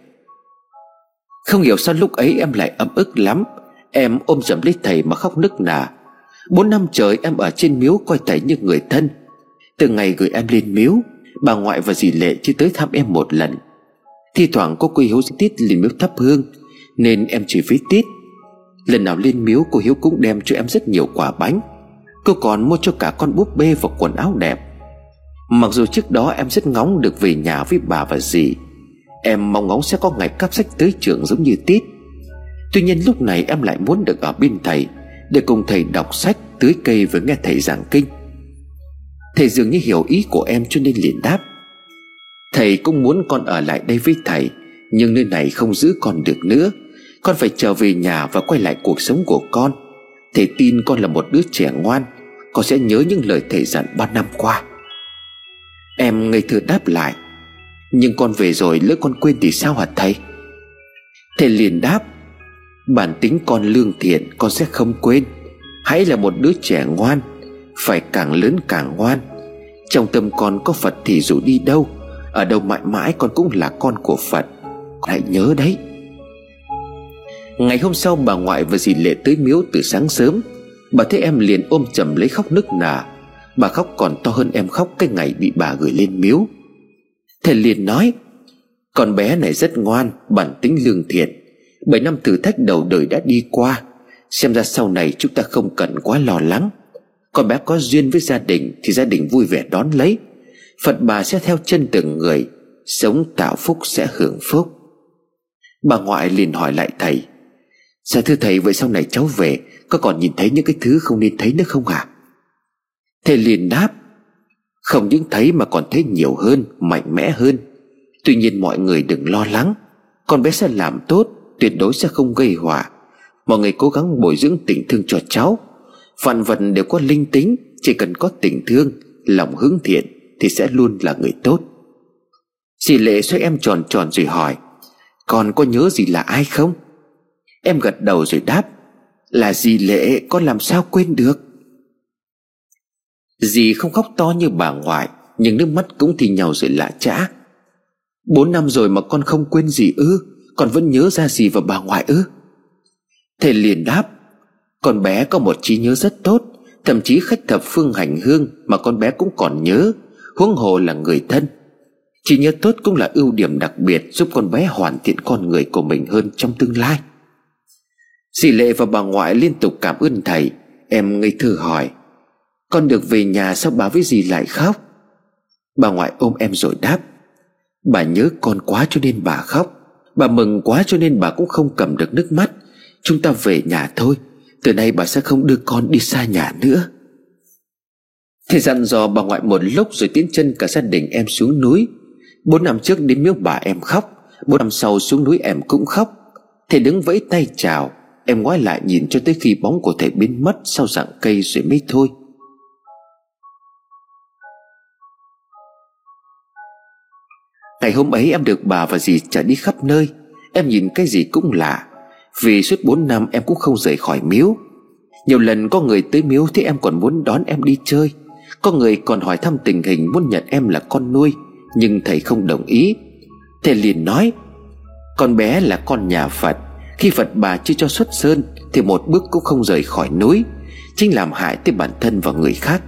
Speaker 1: Không hiểu sao lúc ấy em lại ấm ức lắm. Em ôm dầm lấy thầy mà khóc nức nở Bốn năm trời em ở trên miếu coi thầy như người thân. Từ ngày gửi em lên miếu, Bà ngoại và dì Lệ chỉ tới thăm em một lần. Thi thoảng có cô Hiếu tít lên miếu thắp hương, Nên em chỉ với tít. Lần nào lên miếu, cô Hiếu cũng đem cho em rất nhiều quả bánh. Cô còn mua cho cả con búp bê và quần áo đẹp. Mặc dù trước đó em rất ngóng được về nhà với bà và dì, Em mong ngóng sẽ có ngày cắp sách tới trường giống như tít. Tuy nhiên lúc này em lại muốn được ở bên thầy Để cùng thầy đọc sách tưới cây và nghe thầy giảng kinh. Thầy dường như hiểu ý của em cho nên liền đáp, Thầy cũng muốn con ở lại đây với thầy, Nhưng nơi này không giữ con được nữa. Con phải trở về nhà và quay lại cuộc sống của con. Thầy tin con là một đứa trẻ ngoan, Con sẽ nhớ những lời thầy dặn ba năm qua. Em ngây thơ đáp lại. Nhưng con về rồi lỡ con quên thì sao hả thầy? Thầy liền đáp, Bản tính con lương thiện, con sẽ không quên. Hãy là một đứa trẻ ngoan, Phải càng lớn càng ngoan. Trong tâm con có Phật thì dù đi đâu, ở đâu mãi mãi con cũng là con của Phật. Con hãy nhớ đấy. Ngày hôm sau bà ngoại và dì Lệ tới miếu từ sáng sớm. Bà thấy em liền ôm chầm lấy khóc nức nở. Bà khóc còn to hơn em khóc cái ngày bị bà gửi lên miếu. Thầy liền nói, Con bé này rất ngoan, Bản tính lương thiện. Bảy năm thử thách đầu đời đã đi qua. Xem ra sau này chúng ta không cần quá lo lắng. Con bé có duyên với gia đình Thì gia đình vui vẻ đón lấy. Phật bà sẽ theo chân từng người, Sống tạo phúc sẽ hưởng phúc. Bà ngoại liền hỏi lại thầy Dạ thưa thầy, vậy sau này cháu về, Có còn nhìn thấy những cái thứ không nên thấy nữa không ạ à? Thầy liền đáp, Không những thấy mà còn thấy nhiều hơn, Mạnh mẽ hơn. Tuy nhiên mọi người đừng lo lắng, Con bé sẽ làm tốt, Tuyệt đối sẽ không gây họa. Mọi người cố gắng bồi dưỡng tình thương cho cháu. Vạn vật đều có linh tính, Chỉ cần có tình thương, Lòng hướng thiện Thì sẽ luôn là người tốt. Dì Lệ xoay em tròn tròn rồi hỏi, Con có nhớ gì là ai không? Em gật đầu rồi đáp, Là dì Lệ, con làm sao quên được? Dì không khóc to như bà ngoại, Nhưng nước mắt cũng thì nhau rồi lạ chã Bốn năm rồi mà con không quên gì ư, Con vẫn nhớ ra gì và bà ngoại ư. Thầy liền đáp, Con bé có một trí nhớ rất tốt, Thậm chí khách thập phương hành hương Mà con bé cũng còn nhớ, Huống hồ là người thân. Trí nhớ tốt cũng là ưu điểm đặc biệt Giúp con bé hoàn thiện con người của mình hơn trong tương lai. Dì Lệ và bà ngoại liên tục cảm ơn thầy. Em ngây thơ hỏi con được về nhà sao bà với dì lại khóc? Bà ngoại ôm em rồi đáp, Bà nhớ con quá cho nên bà khóc. Bà mừng quá cho nên bà cũng không cầm được nước mắt. Chúng ta về nhà thôi, Từ nay bà sẽ không đưa con đi xa nhà nữa. Thầy dặn dò bà ngoại một lúc Rồi tiến chân cả gia đình em xuống núi. Bốn năm trước đến miếu bà em khóc, Bốn năm sau xuống núi em cũng khóc. Thầy đứng vẫy tay chào, Em ngoái lại nhìn cho tới khi bóng của thầy biến mất Sau dạng cây rồi mới thôi. Ngày hôm ấy em được bà và dì chở đi khắp nơi. Em nhìn cái gì cũng lạ. Vì suốt 4 năm em cũng không rời khỏi miếu. Nhiều lần có người tới miếu Thế em còn muốn đón em đi chơi. Có người còn hỏi thăm tình hình Muốn nhận em là con nuôi, Nhưng thầy không đồng ý. Thầy liền nói, Con bé là con nhà Phật. Khi Phật bà chưa cho xuất sơn Thì một bước cũng không rời khỏi núi. Chính làm hại tới bản thân và người khác.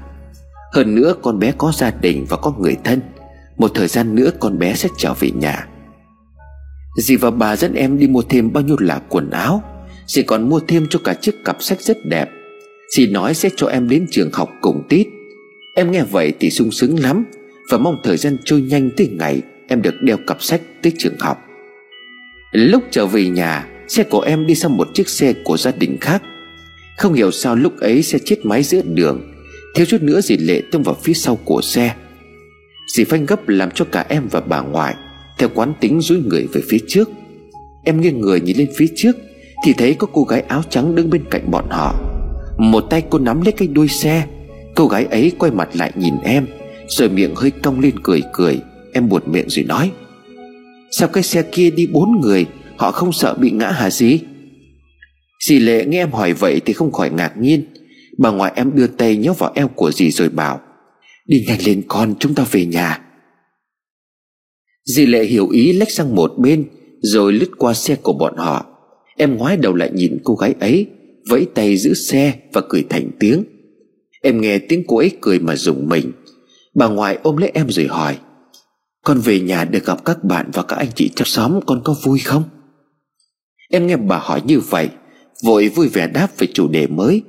Speaker 1: Hơn nữa con bé có gia đình và có người thân một thời gian nữa con bé sẽ trở về nhà. Dì và bà dẫn em đi mua thêm bao nhiêu là quần áo. Dì còn mua thêm cho cả chiếc cặp sách rất đẹp. Dì nói sẽ cho em đến trường học cùng tít. Em nghe vậy thì sung sướng lắm Và mong thời gian trôi nhanh tới ngày Em được đeo cặp sách tới trường học. Lúc trở về nhà, Xe của em đi sang một chiếc xe của gia đình khác. Không hiểu sao lúc ấy xe chết máy giữa đường. Thiếu chút nữa dì Lệ tông vào phía sau của xe. Dì phanh gấp làm cho cả em và bà ngoại, Theo quán tính dúi người về phía trước. Em nghiêng người nhìn lên phía trước, Thì thấy có cô gái áo trắng đứng bên cạnh bọn họ. Một tay cô nắm lấy cái đuôi xe, Cô gái ấy quay mặt lại nhìn em, Rồi miệng hơi cong lên cười cười. Em buột miệng rồi nói, Sao cái xe kia đi bốn người, Họ không sợ bị ngã hả gì Dì Lệ nghe em hỏi vậy thì không khỏi ngạc nhiên. Bà ngoại em đưa tay nhớ vào eo của dì rồi bảo Đi nhanh lên con, chúng ta về nhà. Dì Lệ hiểu ý lách sang một bên, Rồi lướt qua xe của bọn họ. Em ngoái đầu lại nhìn cô gái ấy, Vẫy tay giữ xe và cười thành tiếng. Em nghe tiếng cô ấy cười mà rùng mình. Bà ngoại ôm lấy em rồi hỏi, Con về nhà được gặp các bạn và các anh chị trong xóm con có vui không? Em nghe bà hỏi như vậy, Vội vui vẻ đáp về chủ đề mới.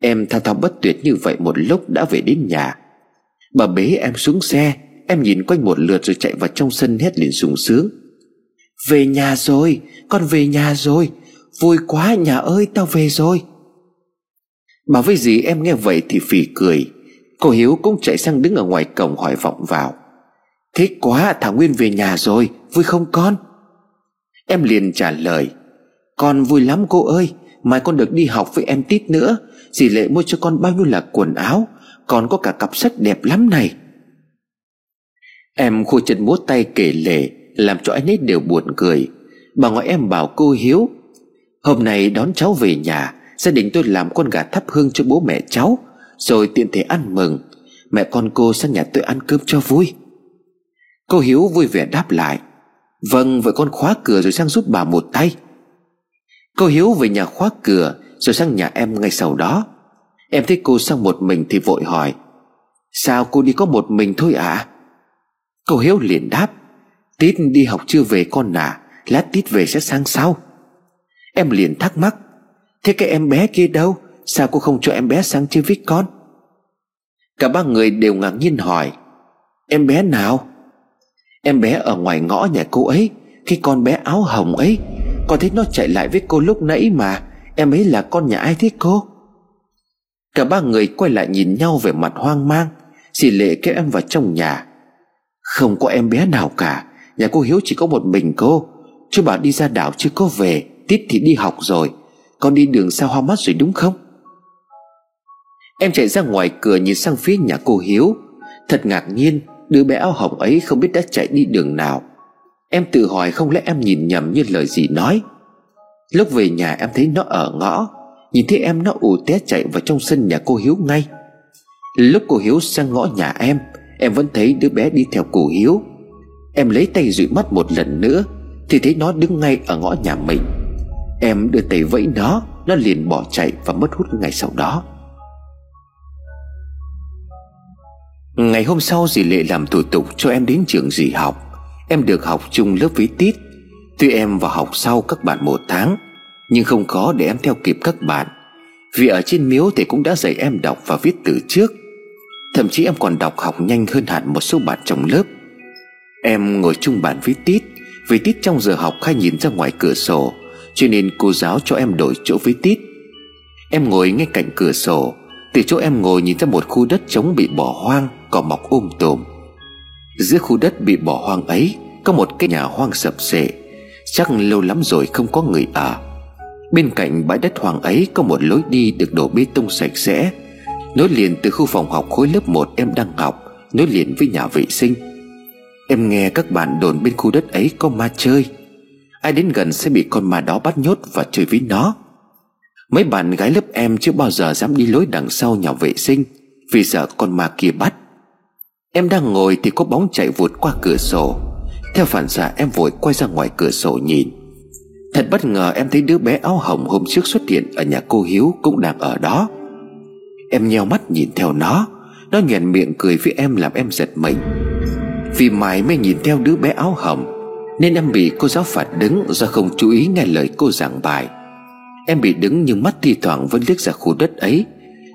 Speaker 1: Em thao thao bất tuyệt như vậy một lúc đã về đến nhà. Bà bế em xuống xe, Em nhìn quanh một lượt rồi chạy vào trong sân hét liền sung sướng. Về nhà rồi, Con về nhà rồi, Vui quá, nhà ơi, tao về rồi. Bà với dì em nghe vậy thì phì cười. Cô Hiếu cũng chạy sang đứng ở ngoài cổng hỏi vọng vào. Thích quá, Thảo Nguyên về nhà rồi, Vui không con? Em liền trả lời. Con vui lắm cô ơi, Mai con được đi học với em tít nữa, Dì Lệ mua cho con bao nhiêu là quần áo còn có cả cặp sách đẹp lắm này. Em khô chân múa tay kể lể, Làm cho anh ấy đều buồn cười. Bà ngoại em bảo cô Hiếu, Hôm nay đón cháu về nhà, Gia đình tôi làm con gà thắp hương cho bố mẹ cháu, Rồi tiện thể ăn mừng. Mẹ con cô sang nhà tôi ăn cơm cho vui. Cô Hiếu vui vẻ đáp lại Vâng vậy con khóa cửa rồi sang giúp bà một tay. Cô Hiếu về nhà khóa cửa, Rồi sang nhà em ngay sau đó. Em thấy cô sang một mình thì vội hỏi, Sao cô đi có một mình thôi ạ? À? Cô Hiếu liền đáp, Tít đi học chưa về con à Lát Tít về sẽ sang sau. Em liền thắc mắc, Thế cái em bé kia đâu? Sao cô không cho em bé sang chơi với con? Cả ba người đều ngạc nhiên hỏi, Em bé nào? Em bé ở ngoài ngõ nhà cô ấy, khi con bé áo hồng ấy Con thấy nó chạy lại với cô lúc nãy mà, Em ấy là con nhà ai thế cô? Cả ba người quay lại nhìn nhau về mặt hoang mang Dì Lệ kéo em vào trong nhà. Không có em bé nào cả, Nhà cô Hiếu chỉ có một mình cô. Chú bảo đi ra đảo chưa có về, Tít thì đi học rồi. Con đi đường sao hoa mắt rồi đúng không? Em chạy ra ngoài cửa nhìn sang phía nhà cô Hiếu. Thật ngạc nhiên, Đứa bé áo hồng ấy không biết đã chạy đi đường nào. Em tự hỏi không lẽ em nhìn nhầm như lời gì nói. Lúc về nhà em thấy nó ở ngõ. Nhìn thấy em nó ủ té chạy vào trong sân nhà cô Hiếu ngay. Lúc cô Hiếu sang ngõ nhà em Em vẫn thấy đứa bé đi theo cô Hiếu. Em lấy tay dụi mắt một lần nữa, Thì thấy nó đứng ngay ở ngõ nhà mình. Em đưa tay vẫy nó Nó liền bỏ chạy và mất hút ngay sau đó. Ngày hôm sau dì Lệ làm thủ tục cho em đến trường dì học. Em được học chung lớp với Tít. Tuy em vào học sau các bạn một tháng nhưng không khó để em theo kịp các bạn. Vì ở trên miếu thì cũng đã dạy em đọc và viết từ trước. Thậm chí em còn đọc học nhanh hơn hẳn một số bạn trong lớp. Em ngồi chung bàn với Tít, Vì Tít trong giờ học hay nhìn ra ngoài cửa sổ, Cho nên cô giáo cho em đổi chỗ với Tít. Em ngồi ngay cạnh cửa sổ, Từ chỗ em ngồi nhìn ra một khu đất trống bị bỏ hoang, Cỏ mọc um tùm. Giữa khu đất bị bỏ hoang ấy, Có một cái nhà hoang sập sệ, Chắc lâu lắm rồi không có người ở. Bên cạnh bãi đất hoàng ấy Có một lối đi được đổ bê tông sạch sẽ. Nối liền từ khu phòng học khối lớp 1 em đang học, Nối liền với nhà vệ sinh. Em nghe các bạn đồn bên khu đất ấy có ma chơi. Ai đến gần sẽ bị con ma đó bắt nhốt và chơi với nó. Mấy bạn gái lớp em chưa bao giờ dám đi lối đằng sau nhà vệ sinh Vì sợ con ma kia bắt. Em đang ngồi thì có bóng chạy vụt qua cửa sổ. Theo phản xạ, em vội quay ra ngoài cửa sổ nhìn. Thật bất ngờ em thấy đứa bé áo hồng hôm trước xuất hiện Ở nhà cô Hiếu cũng đang ở đó. Em nheo mắt nhìn theo nó. Nó nhuận miệng cười với em làm em giật mình. Vì mãi mới nhìn theo đứa bé áo hồng, Nên em bị cô giáo phạt đứng Do không chú ý nghe lời cô giảng bài. Em bị đứng nhưng mắt thi thoảng vẫn liếc ra khu đất ấy.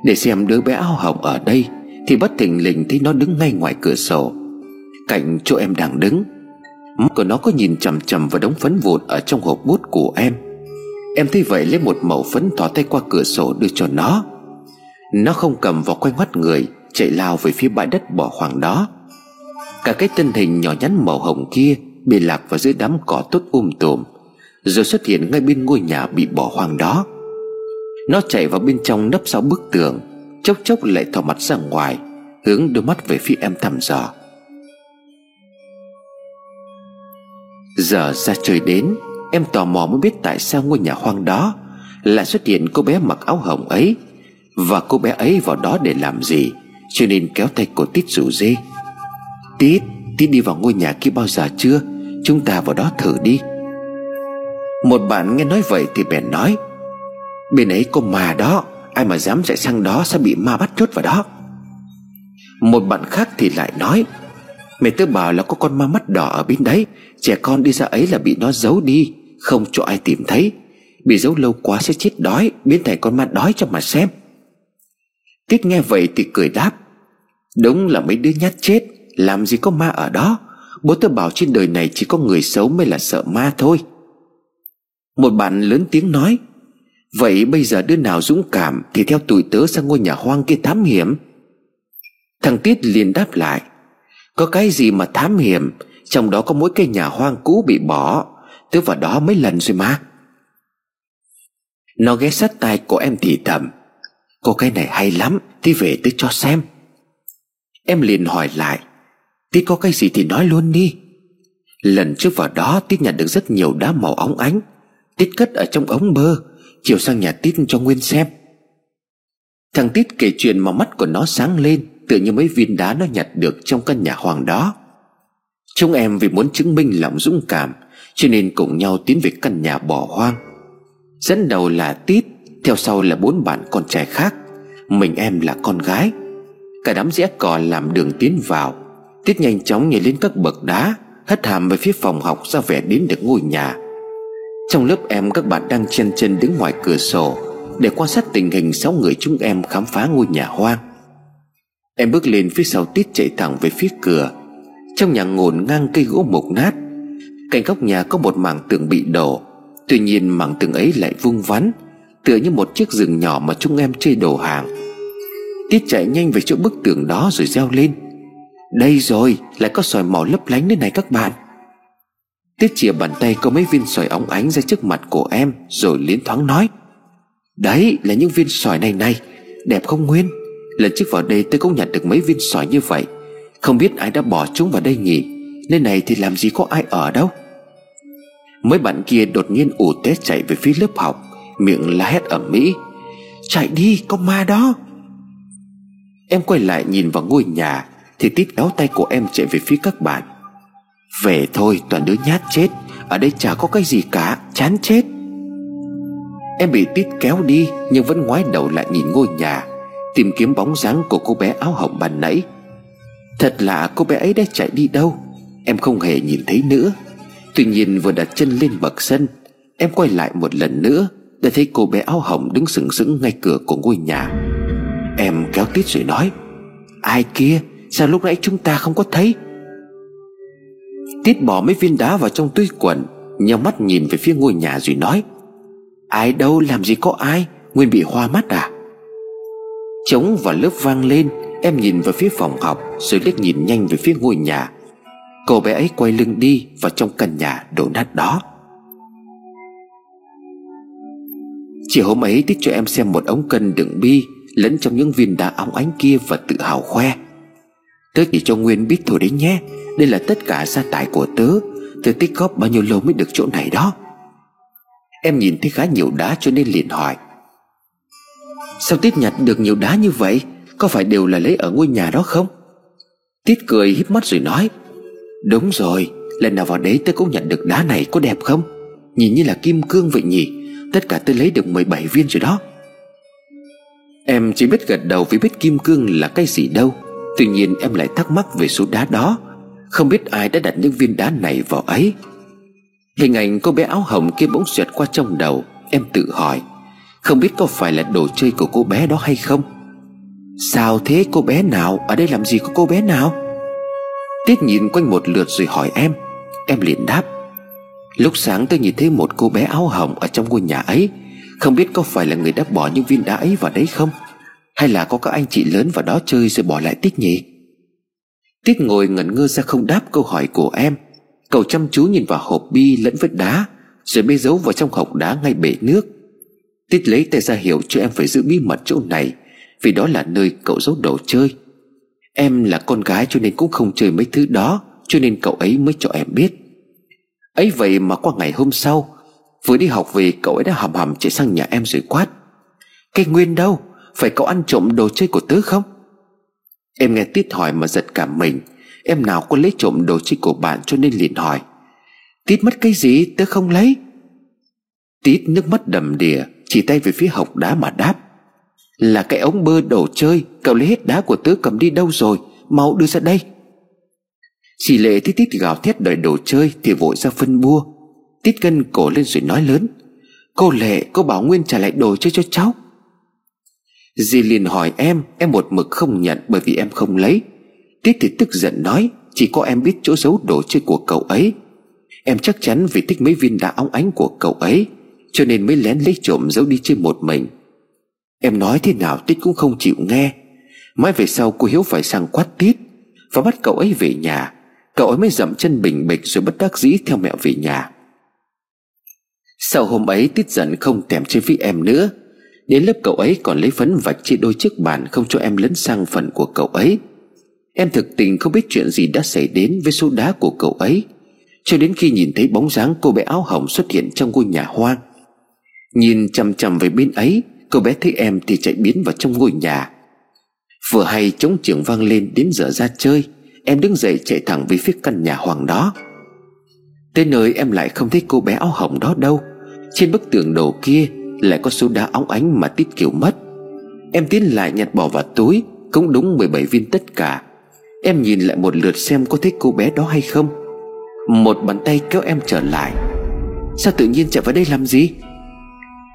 Speaker 1: Để xem đứa bé áo hồng ở đây, Thì bất thình lình thấy nó đứng ngay ngoài cửa sổ. Cạnh chỗ em đang đứng Mắt của nó có nhìn chầm chầm vào đống phấn vụn Ở trong hộp bút của em. Em thấy vậy lấy một mẩu phấn thỏ tay qua cửa sổ đưa cho nó. Nó không cầm vào quanh mắt người, Chạy lao về phía bãi đất bỏ hoang đó. Cả cái thân hình nhỏ nhắn màu hồng kia Bị lạc vào giữa đám cỏ tốt um tùm, Rồi xuất hiện ngay bên ngôi nhà bị bỏ hoang đó. Nó chạy vào bên trong nấp sau bức tường, Chốc chốc lại thò mặt ra ngoài, Hướng đôi mắt về phía em thăm dò. Giờ ra trời đến, Em tò mò mới biết tại sao ngôi nhà hoang đó Lại xuất hiện cô bé mặc áo hồng ấy. Và cô bé ấy vào đó để làm gì, Cho nên kéo tay của Tít rủ dê. Tít Tít đi vào ngôi nhà kia bao giờ chưa? Chúng ta vào đó thử đi. Một bạn nghe nói vậy thì bèn nói, Bên ấy có ma đó, Ai mà dám chạy sang đó sẽ bị ma bắt chốt vào đó. Một bạn khác thì lại nói, Mẹ tớ bảo là có con ma mắt đỏ ở bên đấy Trẻ con đi ra ấy là bị nó giấu đi, Không cho ai tìm thấy. Bị giấu lâu quá sẽ chết đói, Biến thành con ma đói cho mà xem. Tiết nghe vậy thì cười đáp, Đúng là mấy đứa nhát chết, Làm gì có ma ở đó. Bố tớ bảo trên đời này chỉ có người xấu mới là sợ ma thôi. Một bạn lớn tiếng nói, Vậy bây giờ đứa nào dũng cảm Thì theo tụi tớ sang ngôi nhà hoang kia thám hiểm? Thằng Tiết liền đáp lại, Có cái gì mà thám hiểm? Trong đó có mỗi cây nhà hoang cũ bị bỏ. Tớ vào đó mấy lần rồi mà. Nó ghé sát tai của em thì thầm. Cô cái này hay lắm tí về tớ cho xem. Em liền hỏi lại. Tí có cái gì thì nói luôn đi. Lần trước vào đó, Tít nhận được rất nhiều đá màu óng ánh. Tít cất ở trong ống bơ, Chiều sang nhà Tít cho Nguyên xem. Thằng Tít kể chuyện mà mắt của nó sáng lên Tự như mấy viên đá nó nhặt được trong căn nhà hoàng đó. Chúng em vì muốn chứng minh lòng dũng cảm, Cho nên cùng nhau tiến về căn nhà bỏ hoang. Dẫn đầu là Tít, Theo sau là bốn bạn con trai khác. Mình em là con gái. Cả đám rẽ cò làm đường tiến vào. Tít nhanh chóng nhảy lên các bậc đá, Hất hàm về phía phòng học ra vẻ đến được ngôi nhà. Trong lớp em, các bạn đang chân chân đứng ngoài cửa sổ Để quan sát tình hình sáu người chúng em khám phá ngôi nhà hoang. Em bước lên phía sau Tít chạy thẳng về phía cửa. Trong nhà ngổn ngang cây gỗ mục nát, Cạnh góc nhà có một mảng tường bị đổ. Tuy nhiên mảng tường ấy lại vung vắn, Tựa như một chiếc giường nhỏ mà chúng em chơi đồ hàng Tiết chạy nhanh về chỗ bức tường đó rồi reo lên. Đây rồi, Lại có sỏi màu lấp lánh thế này các bạn. Tiết chìa bàn tay có mấy viên sỏi óng ánh ra trước mặt của em, Rồi liến thoáng nói, Đấy là những viên sỏi này này, Đẹp không Nguyên? Lần trước vào đây tôi cũng nhặt được mấy viên sỏi như vậy. Không biết ai đã bỏ chúng vào đây nhỉ? Nơi này thì làm gì có ai ở đâu? Mấy bạn kia đột nhiên ủ tét chạy về phía lớp học, Miệng la hét ẩm mỹ Chạy đi có ma đó! Em quay lại nhìn vào ngôi nhà, Thì tít kéo tay của em chạy về phía các bạn. Về thôi, toàn đứa nhát chết, Ở đây chả có cái gì cả, Chán chết. Em bị tít kéo đi, Nhưng vẫn ngoái đầu lại nhìn ngôi nhà, Tìm kiếm bóng dáng của cô bé áo hồng bàn nãy. Thật lạ cô bé ấy đã chạy đi đâu? Em không hề nhìn thấy nữa. Tuy nhiên vừa đặt chân lên bậc sân, Em quay lại một lần nữa, Đã thấy cô bé áo hồng đứng sừng sững ngay cửa của ngôi nhà. Em kéo tít rồi nói, Ai kia, Sao lúc nãy chúng ta không có thấy? Tít bỏ mấy viên đá vào trong túi quần nhau mắt nhìn về phía ngôi nhà rồi nói, Ai đâu, làm gì có ai? Nguyên bị hoa mắt à? Trống và lớp vang lên Em nhìn vào phía phòng học Rồi liếc nhìn nhanh về phía ngôi nhà. Cô bé ấy quay lưng đi vào trong căn nhà đổ nát đó. Chiều hôm ấy Tích cho em xem một ống cân đựng bi Lẫn trong những viên đá óng ánh kia và tự hào khoe. Tớ chỉ cho Nguyên biết thôi đấy nhé, Đây là tất cả gia tài của tớ. Tớ tích góp bao nhiêu lâu mới được chỗ này đó? Em nhìn thấy khá nhiều đá cho nên liền hỏi. Sao Tít nhặt được nhiều đá như vậy? Có phải đều là lấy ở ngôi nhà đó không? Tít cười híp mắt rồi nói, Đúng rồi, Lần nào vào đấy tớ cũng nhận được đá này có đẹp không? Nhìn như là kim cương vậy nhỉ, Tất cả tôi lấy được 17 viên rồi đó. Em chỉ biết gật đầu vì biết kim cương là cái gì đâu, Tuy nhiên em lại thắc mắc về số đá đó, Không biết ai đã đặt những viên đá này vào ấy. Hình ảnh cô bé áo hồng kia bỗng xẹt qua trong đầu, Em tự hỏi, Không biết có phải là đồ chơi của cô bé đó hay không? Sao thế cô bé nào? Ở đây làm gì có cô bé nào? Tiết nhìn quanh một lượt rồi hỏi em. Em liền đáp. Lúc sáng tôi nhìn thấy một cô bé áo hồng Ở trong ngôi nhà ấy. Không biết có phải là người đã bỏ những viên đá ấy vào đấy không? Hay là có các anh chị lớn vào đó chơi Rồi bỏ lại Tiết nhỉ? Tiết ngồi ngẩn ngơ ra không đáp câu hỏi của em. Cậu chăm chú nhìn vào hộp bi lẫn vết đá, Rồi mới giấu vào trong hộp đá ngay bể nước. Tiết lấy tay ra hiệu cho em phải giữ bí mật chỗ này. Vì đó là nơi cậu giấu đồ chơi. Em là con gái cho nên cũng không chơi mấy thứ đó, Cho nên cậu ấy mới cho em biết. Ấy vậy mà qua ngày hôm sau, Vừa đi học về, cậu ấy đã hầm hầm chạy sang nhà em rồi quát. Cái Nguyên đâu? Phải cậu ăn trộm đồ chơi của tớ không? Em nghe Tít hỏi mà giật cả mình. Em nào có lấy trộm đồ chơi của bạn cho nên liền hỏi. Tít mất cái gì? Tớ không lấy. Tít nước mắt đầm đìa, Chỉ tay về phía hộc đá mà đáp. Là cái ống bơ đồ chơi, Cậu lấy hết đá của tớ cầm đi đâu rồi? Mau đưa ra đây. Chị lệ tít tít gào thét đòi đồ chơi Thì vội ra phân bua. Tít gân cổ lên rồi nói lớn. Cô lệ, cô bảo Nguyên trả lại đồ chơi cho cháu. Dì liền hỏi em Em một mực không nhận bởi vì em không lấy. Tít thì tức giận nói, Chỉ có em biết chỗ giấu đồ chơi của cậu ấy. Em chắc chắn vì thích mấy viên đá óng ánh của cậu ấy, Cho nên mới lén lấy trộm giấu đi chơi một mình. Em nói thế nào Tít cũng không chịu nghe. Mãi về sau cô Hiếu phải sang quát Tít Và bắt cậu ấy về nhà. Cậu ấy mới dậm chân bình bịch rồi bất đắc dĩ theo mẹ về nhà. Sau hôm ấy, Tít giận không thèm chơi với em nữa. Đến lớp cậu ấy còn lấy phấn vạch trên đôi chiếc bàn Không cho em lấn sang phần của cậu ấy. Em thực tình không biết chuyện gì đã xảy đến với số đá của cậu ấy. Cho đến khi nhìn thấy bóng dáng cô bé áo hồng xuất hiện trong ngôi nhà hoang. Nhìn chằm chằm về bên ấy Cô bé thấy em thì chạy biến vào trong ngôi nhà. Vừa hay trống trường vang lên đến giờ ra chơi, Em đứng dậy chạy thẳng về phía căn nhà hoàng đó. Tới nơi em lại không thấy cô bé áo hồng đó đâu. Trên bức tường đồ kia Lại có số đá óng ánh mà tít kiểu mất. Em tiến lại nhặt bỏ vào túi, Cũng đúng 17 viên tất cả. Em nhìn lại một lượt xem có thấy cô bé đó hay không. Một bàn tay kéo em trở lại. Sao tự nhiên chạy vào đây làm gì?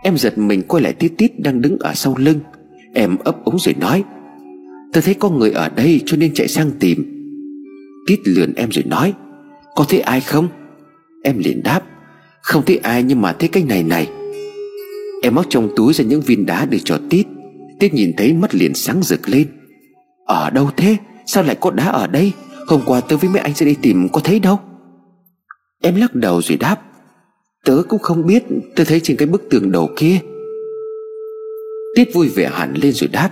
Speaker 1: Em giật mình quay lại tít tít đang đứng ở sau lưng. Em ấp úng rồi nói, Tôi thấy có người ở đây cho nên chạy sang tìm. Tít lườn em rồi nói, Có thấy ai không? Em liền đáp, Không thấy ai nhưng mà thấy cái này này. Em móc trong túi ra những viên đá để cho Tít. Tít nhìn thấy mắt liền sáng rực lên. Ở đâu thế? Sao lại có đá ở đây? Hôm qua tôi với mấy anh sẽ đi tìm có thấy đâu. Em lắc đầu rồi đáp Tớ cũng không biết. Tớ thấy trên cái bức tường đầu kia, Tiết vui vẻ hẳn lên rồi đáp,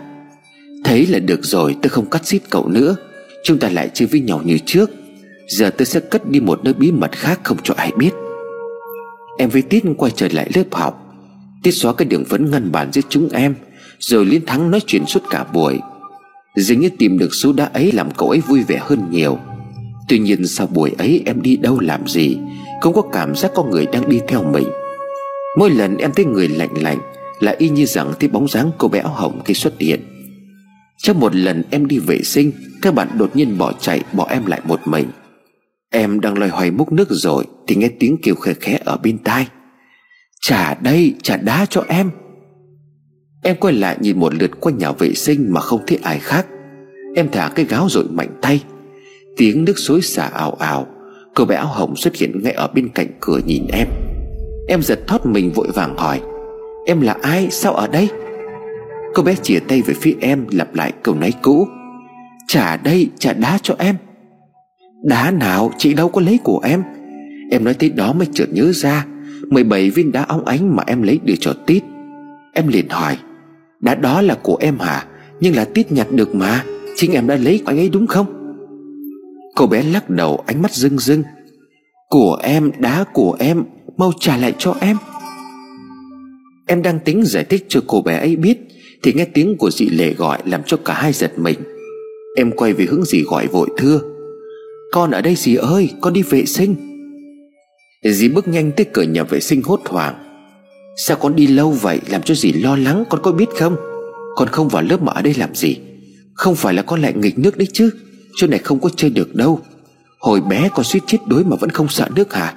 Speaker 1: Thấy là được rồi, tớ không cắt xít cậu nữa. Chúng ta lại chơi với nhau như trước. Giờ tớ sẽ cất đi một nơi bí mật khác không cho ai biết. Em với Tiết quay trở lại lớp học. Tiết xóa cái đường vấn ngăn bàn giữa chúng em, Rồi liên thắng nói chuyện suốt cả buổi. Dường như tìm được số đá ấy làm cậu ấy vui vẻ hơn nhiều. Tuy nhiên sau buổi ấy em đi đâu làm gì? Không có cảm giác có người đang đi theo mình. Mỗi lần em thấy người lạnh lạnh, Là y như rằng thấy bóng dáng cô bé áo hồng khi xuất hiện. Trong một lần em đi vệ sinh, Các bạn đột nhiên bỏ chạy, Bỏ em lại một mình. Em đang loay hoay múc nước rồi, Thì nghe tiếng kêu khẽ khẽ ở bên tai. Trả đây trả đá cho em. Em quay lại nhìn một lượt quanh nhà vệ sinh Mà không thấy ai khác. Em thả cái gáo rồi mạnh tay. Tiếng nước xối xả ảo ảo Cô bé áo hồng xuất hiện ngay ở bên cạnh cửa nhìn em. Em giật thoát mình vội vàng hỏi, Em là ai? Sao ở đây? Cô bé chìa tay về phía em, lặp lại câu nói cũ Trả đây trả đá cho em. Đá nào? Chị đâu có lấy của em. Em nói tới đó mới chợt nhớ ra 17 viên đá óng ánh mà em lấy đưa cho Tít. Em liền hỏi, Đá đó là của em hả? Nhưng là Tít nhặt được mà, Chính em đã lấy của anh ấy đúng không? Cô bé lắc đầu, ánh mắt rưng rưng. Của em, đá của em, Mau trả lại cho em. Em đang tính giải thích cho cô bé ấy biết, Thì nghe tiếng của dị lệ gọi Làm cho cả hai giật mình. Em quay về hướng dì gọi vội, thưa, Con ở đây dì ơi, Con đi vệ sinh. Dì bước nhanh tới cửa nhà vệ sinh hốt hoảng. Sao con đi lâu vậy? Làm cho dì lo lắng, con có biết không? Con không vào lớp mà ở đây làm gì? Không phải là con lại nghịch nước đấy chứ. Chỗ này không có chơi được đâu. Hồi bé con suýt chết đuối mà vẫn không sợ nước hả?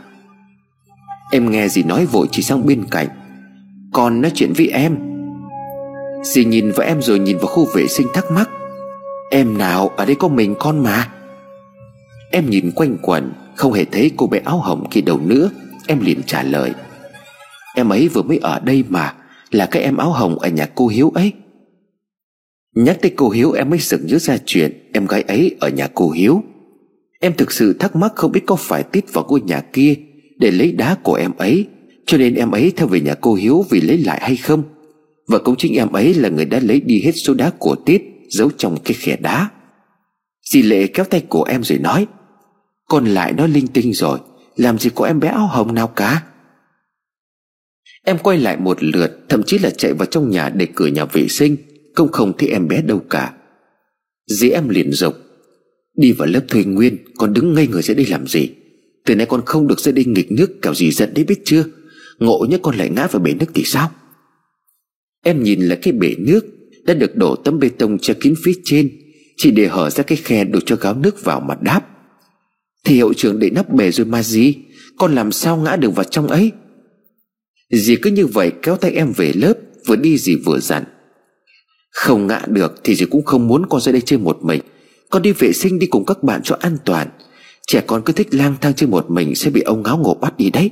Speaker 1: Em nghe dì nói vội chỉ sang bên cạnh. Con nói chuyện với em. Dì nhìn vào em rồi nhìn vào khu vệ sinh thắc mắc. Em nào, ở đây có mình con mà. Em nhìn quanh quẩn, Không hề thấy cô bé áo hồng kia đâu nữa. Em liền trả lời. Em ấy vừa mới ở đây mà, Là cái em áo hồng ở nhà cô Hiếu ấy. Nhắc tới cô Hiếu, em mới sực nhớ ra chuyện Em gái ấy ở nhà cô Hiếu. Em thực sự thắc mắc không biết có phải tít vào ngôi nhà kia Để lấy đá của em ấy, Cho nên em ấy theo về nhà cô Hiếu vì lấy lại hay không? Và cũng chính em ấy là người đã lấy đi hết số đá của Tít Giấu trong cái khẻ đá. Dì Lệ kéo tay của em rồi nói Còn lại nó linh tinh rồi, Làm gì có em bé áo hồng nào cả. Em quay lại một lượt, Thậm chí là chạy vào trong nhà để cửa nhà vệ sinh công không thấy em bé đâu cả. Dĩ em liền rộng. Đi vào lớp thuê nguyên, Con đứng ngây người ra đây làm gì? Từ nay con không được ra đây nghịch nước kiểu gì giận đấy biết chưa? Ngộ nhất con lại ngã vào bể nước thì sao? Em nhìn là cái bể nước Đã được đổ tấm bê tông che kín phía trên, Chỉ để hở ra cái khe đổ cho gáo nước vào mà đáp. Thì hiệu trưởng để nắp bể rồi mà gì Con làm sao ngã được vào trong ấy? Dì cứ như vậy kéo tay em về lớp, Vừa đi dì vừa dặn. Không ngã được thì dì cũng không muốn con ra đây chơi một mình. Con đi vệ sinh đi cùng các bạn cho an toàn. Trẻ con cứ thích lang thang chơi một mình Sẽ bị ông ngáo ngộ bắt đi đấy.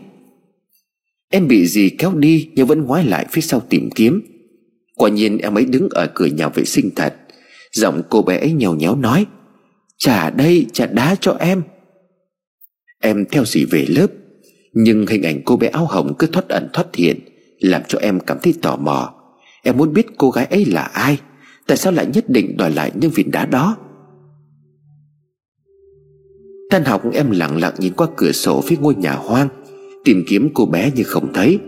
Speaker 1: Em bị dì kéo đi Nhưng vẫn ngoái lại phía sau tìm kiếm. Quả nhiên em ấy đứng ở cửa nhà vệ sinh thật. Giọng cô bé ấy nhèo nhéo nói Trả đây trả đá cho em. Em theo dì về lớp, Nhưng hình ảnh cô bé áo hồng cứ thoát ẩn thoát hiện, Làm cho em cảm thấy tò mò. Em muốn biết cô gái ấy là ai? Tại sao lại nhất định đòi lại những viên đá đó? Tan học em lặng lặng nhìn qua cửa sổ phía ngôi nhà hoang, Tìm kiếm cô bé nhưng không thấy.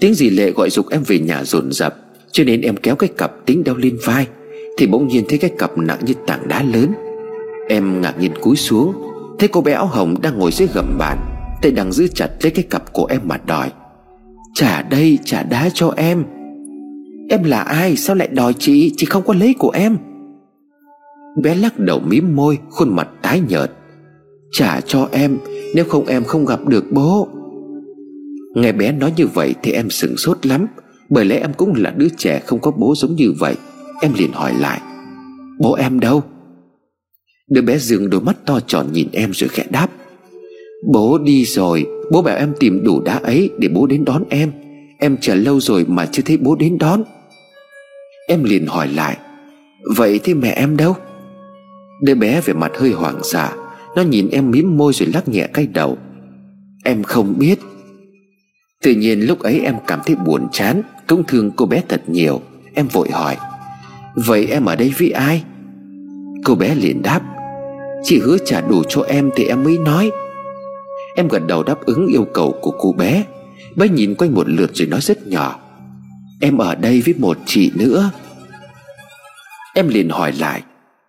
Speaker 1: Tiếng dì lệ gọi dục em về nhà dồn dập, Cho nên em kéo cái cặp tính đeo lên vai, Thì bỗng nhiên thấy cái cặp nặng như tảng đá lớn. Em ngạc nhiên cúi xuống, Thấy cô bé áo hồng đang ngồi dưới gầm bàn, Tay đang giữ chặt lấy cái cặp của em mà đòi. Trả đây, trả đá cho em. Em là ai? Sao lại đòi chị? Chị không có lấy của em. Bé lắc đầu mím môi, Khuôn mặt tái nhợt. Trả cho em, Nếu không em không gặp được bố. Nghe bé nói như vậy thì em sửng sốt lắm. Bởi lẽ em cũng là đứa trẻ không có bố giống như vậy. Em liền hỏi lại. Bố em đâu? Đứa bé dừng đôi mắt to tròn nhìn em rồi khẽ đáp. Bố đi rồi. Bố bảo em tìm đủ đá ấy để bố đến đón em. Em chờ lâu rồi mà chưa thấy bố đến đón. Em liền hỏi lại, Vậy thì mẹ em đâu? Đứa bé về mặt hơi hoảng sợ Nó nhìn em mím môi rồi lắc nhẹ cái đầu. Em không biết. Tự nhiên lúc ấy em cảm thấy buồn chán, Cũng thương cô bé thật nhiều. Em vội hỏi, Vậy em ở đây với ai? Cô bé liền đáp, Chị hứa trả đủ cho em thì em mới nói. Em gật đầu đáp ứng yêu cầu của cô bé Bé nhìn quanh một lượt rồi nói rất nhỏ Em ở đây với một chị nữa. Em liền hỏi lại,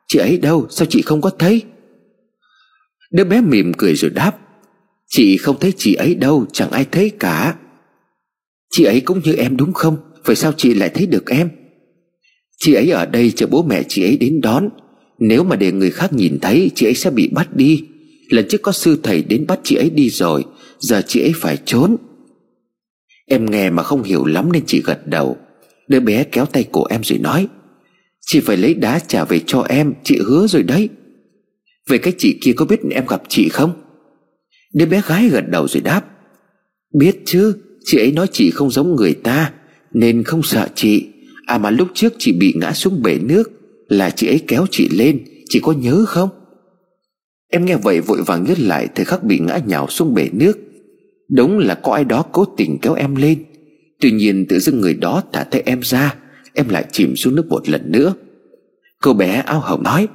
Speaker 1: Chị ấy đâu? Sao chị không có thấy? Đứa bé mỉm cười rồi đáp, Chị không thấy chị ấy đâu, Chẳng ai thấy cả. Chị ấy cũng như em đúng không? Vậy sao chị lại thấy được em? Chị ấy ở đây chờ bố mẹ chị ấy đến đón. Nếu mà để người khác nhìn thấy, Chị ấy sẽ bị bắt đi. Lần trước có sư thầy đến bắt chị ấy đi rồi, Giờ chị ấy phải trốn. Em nghe mà không hiểu lắm nên chị gật đầu. Đứa bé kéo tay của em rồi nói, Chị phải lấy đá trả về cho em, Chị hứa rồi đấy. Vậy cái chị kia có biết em gặp chị không? Đứa bé gái gật đầu rồi đáp, Biết chứ, Chị ấy nói chị không giống người ta, Nên không sợ chị. À mà lúc trước chị bị ngã xuống bể nước, Là chị ấy kéo chị lên, Chị có nhớ không? Em nghe vậy vội vàng nhớ lại Thời khắc bị ngã nhào xuống bể nước. Đúng là có ai đó cố tình kéo em lên. Tuy nhiên tự dưng người đó thả tay em ra, Em lại chìm xuống nước một lần nữa. Cô bé áo hồng nói,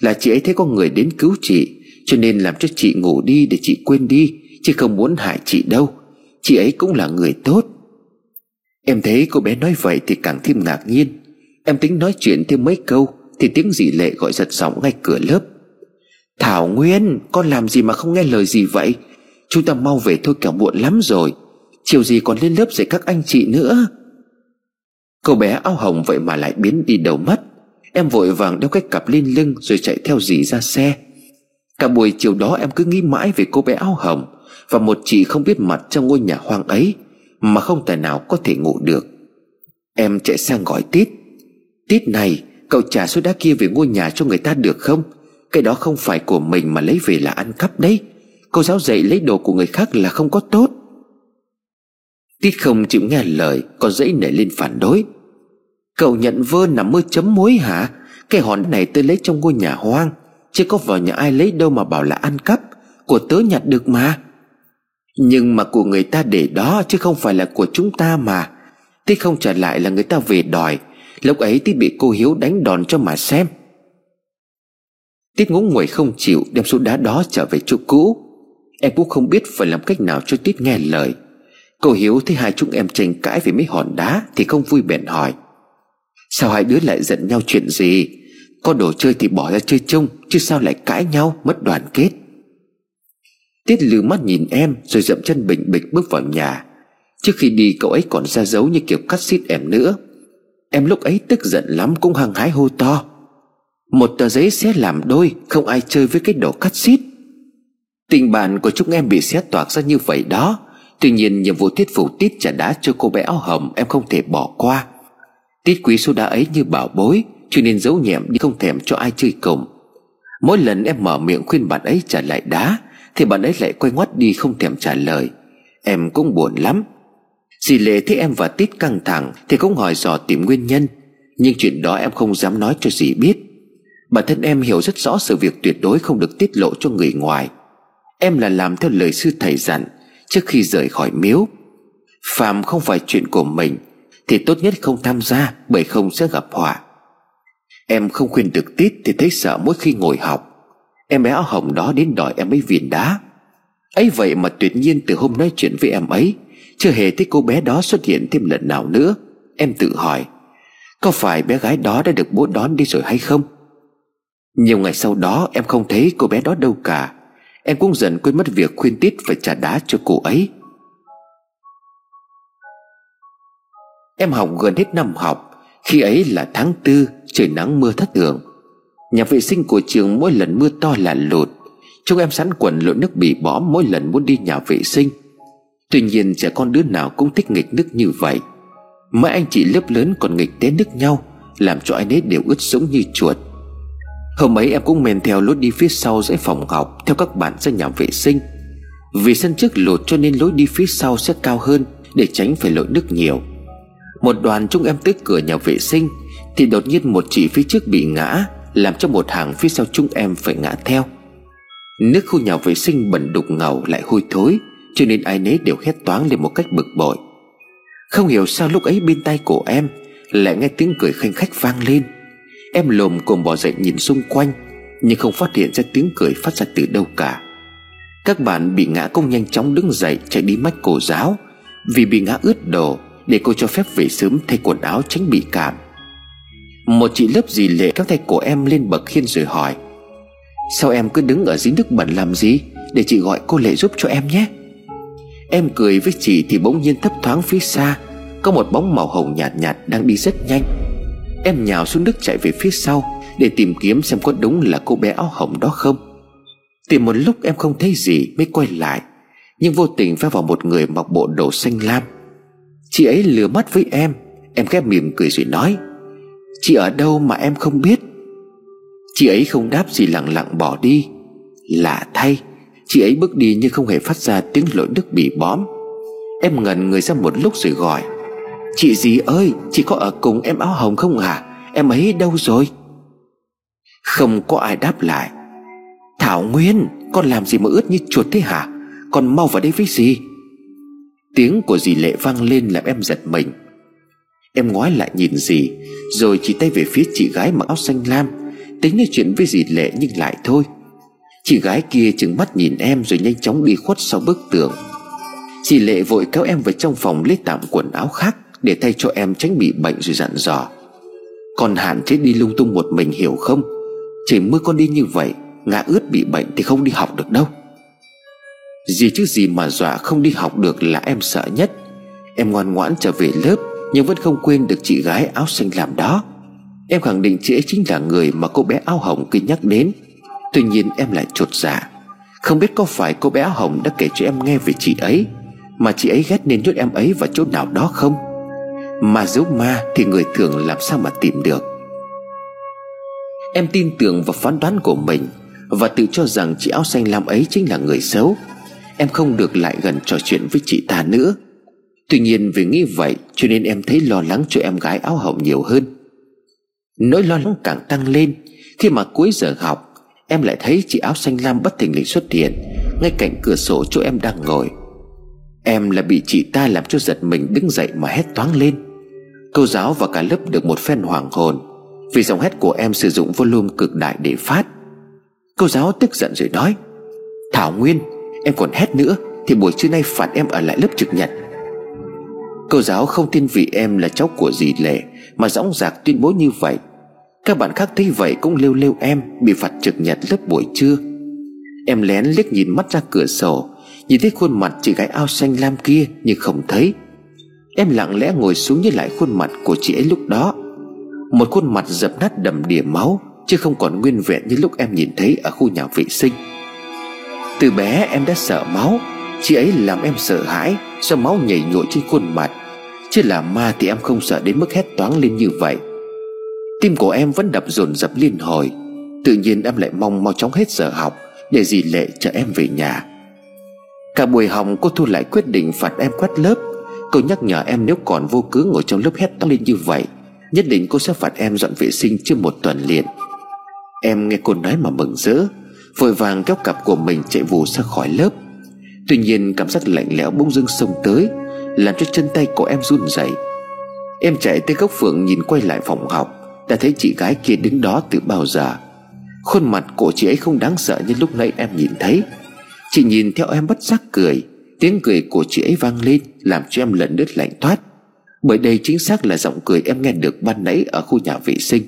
Speaker 1: Là chị ấy thấy có người đến cứu chị, Cho nên làm cho chị ngủ đi để chị quên đi, Chứ không muốn hại chị đâu. Chị ấy cũng là người tốt. Em thấy cô bé nói vậy thì càng thêm ngạc nhiên. Em tính nói chuyện thêm mấy câu Thì tiếng dì lệ gọi giật giọng ngay cửa lớp. Thảo Nguyên, Con làm gì mà không nghe lời gì vậy? Chúng ta mau về thôi kẻo muộn lắm rồi. Chiều gì còn lên lớp dạy các anh chị nữa? Cô bé áo hồng vậy mà lại biến đi đầu mất. Em vội vàng đeo cái cặp lên lưng Rồi chạy theo dì ra xe. Cả buổi chiều đó em cứ nghĩ mãi về cô bé áo hồng Và một chị không biết mặt trong ngôi nhà hoang ấy Mà không thể nào có thể ngủ được. Em chạy sang gọi Tít. Tít này, Cậu trả số đá kia về ngôi nhà cho người ta được không? Cái đó không phải của mình mà lấy về là ăn cắp đấy. Cô giáo dạy lấy đồ của người khác là không có tốt. Tít không chịu nghe lời Còn dãy nảy lên phản đối. Cậu nhận vơ nằm mơ chấm muối hả? Cái hòn này tôi lấy trong ngôi nhà hoang Chứ có vào nhà ai lấy đâu mà bảo là ăn cắp. Của tớ nhặt được mà. Nhưng mà của người ta để đó, Chứ không phải là của chúng ta mà. Tít không trả lại là người ta về đòi. Lúc ấy Tít bị cô Hiếu đánh đòn cho mà xem. Tít ngúng nguội không chịu, Đem số đá đó trở về chỗ cũ. Em cũng không biết phải làm cách nào cho Tít nghe lời. Cô Hiếu thấy hai chúng em tranh cãi về mấy hòn đá Thì không vui bèn hỏi. Sao hai đứa lại giận nhau chuyện gì? Có đồ chơi thì bỏ ra chơi chung Chứ sao lại cãi nhau, mất đoàn kết? Tiết lừ mắt nhìn em, Rồi dậm chân bình bịch bước vào nhà. Trước khi đi, cậu ấy còn ra dấu như kiểu cắt xít em nữa. Em lúc ấy tức giận lắm cũng hăng hái hô to. Một tờ giấy sẽ làm đôi, Không ai chơi với cái đồ cắt xít. Tình bạn của chúng em bị xé toạc ra như vậy đó. Tuy nhiên, nhiệm vụ thuyết phục Tít trả đá cho cô bé áo hồng Em không thể bỏ qua. Tít quý số đá ấy như bảo bối, Cho nên giấu nhẹm đi không thèm cho ai chơi cùng. Mỗi lần em mở miệng khuyên bạn ấy trả lại đá, Thì bạn ấy lại quay ngoắt đi không thèm trả lời. Em cũng buồn lắm. Dì Lệ thấy em và Tít căng thẳng, Thì cũng hỏi dò tìm nguyên nhân. Nhưng chuyện đó em không dám nói cho dì biết. Bản thân em hiểu rất rõ sự việc tuyệt đối không được tiết lộ cho người ngoài. Em là làm theo lời sư thầy dặn, Trước khi rời khỏi miếu. Phạm không phải chuyện của mình, Thì tốt nhất không tham gia, Bởi không sẽ gặp họa. Em không khuyên được tít Thì thấy sợ mỗi khi ngồi học. Em bé áo hồng đó đến đòi em ấy viên đá. Ấy vậy mà tuyệt nhiên từ hôm nói chuyện với em ấy, Chưa hề thấy cô bé đó xuất hiện thêm lần nào nữa. Em tự hỏi, Có phải bé gái đó đã được bố đón đi rồi hay không? Nhiều ngày sau đó, em không thấy cô bé đó đâu cả. Em cũng dần quên mất việc khuyên Tít phải trả đá cho cô ấy. Em học gần hết năm học, Khi ấy là tháng tư, Trời nắng mưa thất thường. Nhà vệ sinh của trường mỗi lần mưa to là lụt Chúng em sẵn quần lội nước bị bó Mỗi lần muốn đi nhà vệ sinh. Tuy nhiên trẻ con đứa nào cũng thích nghịch nước như vậy. Mấy anh chị lớp lớn còn nghịch té nước nhau, Làm cho ai nấy đều ướt sũng như chuột. Hôm ấy em cũng men theo lối đi phía sau dãy phòng học Theo các bạn ra nhà vệ sinh. Vì sân trước lụt cho nên lối đi phía sau sẽ cao hơn Để tránh phải lội nước nhiều. Một đoàn chúng em tới cửa nhà vệ sinh, Thì đột nhiên một chị phía trước bị ngã, Làm cho một hàng phía sau chúng em phải ngã theo. Nước khu nhà vệ sinh bẩn đục ngầu lại hôi thối, Cho nên ai nấy đều hét toáng lên một cách bực bội. Không hiểu sao lúc ấy bên tay của em Lại nghe tiếng cười khanh khách vang lên. Em lồm cồm bỏ dậy nhìn xung quanh, Nhưng không phát hiện ra tiếng cười phát ra từ đâu cả. Các bạn bị ngã cũng nhanh chóng đứng dậy chạy đi mách cô giáo, Vì bị ngã ướt đồ Để cô cho phép về sớm thay quần áo tránh bị cảm Một chị lớp dì lệ kéo tay của em lên bậc khiên rồi hỏi, Sao em cứ đứng ở dưới nước bẩn làm gì? Để chị gọi cô Lệ giúp cho em nhé. Em cười với chị thì bỗng nhiên thấp thoáng phía xa, Có một bóng màu hồng nhạt nhạt đang đi rất nhanh. Em nhào xuống nước chạy về phía sau Để tìm kiếm xem có đúng là cô bé áo hồng đó không. Tìm một lúc em không thấy gì mới quay lại, Nhưng vô tình va vào một người mặc bộ đồ xanh lam. Chị ấy lừa mắt với em Em khép mỉm cười rồi nói, Chị ở đâu mà em không biết? Chị ấy không đáp gì lặng lặng bỏ đi. Lạ thay, Chị ấy bước đi nhưng không hề phát ra tiếng lội nước bị bóm Em ngẩn người ra một lúc rồi gọi Chị gì ơi, Chị có ở cùng em áo hồng không à Em ấy đâu rồi? Không có ai đáp lại. Thảo Nguyên, Con làm gì mà ướt như chuột thế hả? Con mau vào đây với gì Tiếng của dì Lệ vang lên làm em giật mình. Em ngoái lại nhìn dì, Rồi chỉ tay về phía chị gái mặc áo xanh lam. Tính nói chuyện với dì Lệ nhưng lại thôi. Chị gái kia chừng mắt nhìn em Rồi nhanh chóng đi khuất sau bức tường. Dì Lệ vội kéo em vào trong phòng lấy tạm quần áo khác để thay cho em tránh bị bệnh rồi dặn dò. Còn hạn chế đi lung tung một mình hiểu không? Chỉ mưa con đi như vậy, Ngã ướt bị bệnh thì không đi học được đâu. Gì chứ gì mà dọa không đi học được là em sợ nhất. Em ngoan ngoãn trở về lớp, Nhưng vẫn không quên được chị gái áo xanh làm đó. Em khẳng định chị ấy chính là người mà cô bé áo hồng kinh nhắc đến. Tuy nhiên em lại trột dạ. Không biết có phải cô bé áo hồng đã kể cho em nghe về chị ấy, Mà chị ấy ghét nên nhốt em ấy vào chỗ nào đó không? Mà giấu ma thì người thường làm sao mà tìm được? Em tin tưởng vào phán đoán của mình Và tự cho rằng chị áo xanh lam ấy chính là người xấu. Em không được lại gần trò chuyện với chị ta nữa. Tuy nhiên vì nghĩ vậy Cho nên em thấy lo lắng cho em gái áo hồng nhiều hơn. Nỗi lo lắng càng tăng lên, Khi mà cuối giờ học, Em lại thấy chị áo xanh lam bất thình lình xuất hiện Ngay cạnh cửa sổ chỗ em đang ngồi. Em là bị chị ta làm cho giật mình đứng dậy mà hét toáng lên. Cô giáo và cả lớp được một phen hoàng hồn Vì giọng hét của em sử dụng volume cực đại để phát. Cô giáo tức giận rồi nói, Thảo Nguyên, Em còn hét nữa Thì buổi trưa nay phạt em ở lại lớp trực nhật. Cô giáo không tin vì em là cháu của dì Lệ Mà dõng dạc tuyên bố như vậy. Các bạn khác thấy vậy cũng lêu lêu em Bị phạt trực nhật lớp buổi trưa. Em lén liếc nhìn mắt ra cửa sổ Nhìn thấy khuôn mặt chị gái ao xanh lam kia Nhưng không thấy. Em lặng lẽ ngồi xuống nhìn lại khuôn mặt của chị ấy lúc đó. Một khuôn mặt dập nát đầm đìa máu, Chứ không còn nguyên vẹn như lúc em nhìn thấy ở khu nhà vệ sinh. Từ bé em đã sợ máu, Chị ấy làm em sợ hãi Do máu nhảy nhụa trên khuôn mặt. Chứ là ma thì em không sợ đến mức hét toáng lên như vậy. Tim của em vẫn đập dồn dập liên hồi, Tự nhiên em lại mong mau chóng hết giờ học, Để dì Lệ chở em về nhà. Cả buổi học cô Thu lại quyết định phạt em quét lớp. Cô nhắc nhở em nếu còn vô cứ ngồi trong lớp hét to lên như vậy, Nhất định cô sẽ phạt em dọn vệ sinh chưa một tuần liền. Em nghe cô nói mà mừng rỡ, Vội vàng kéo cặp của mình chạy vù ra khỏi lớp. Tuy nhiên cảm giác lạnh lẽo bỗng dưng xông tới, Làm cho chân tay của em run rẩy. Em chạy tới góc phượng nhìn quay lại phòng học, Đã thấy chị gái kia đứng đó từ bao giờ. Khuôn mặt của chị ấy không đáng sợ như lúc nãy em nhìn thấy. Chị nhìn theo em bất giác cười. Tiếng cười của chị ấy vang lên, Làm cho em lần đứt lạnh thoát Bởi đây chính xác là giọng cười em nghe được ban nãy Ở khu nhà vệ sinh.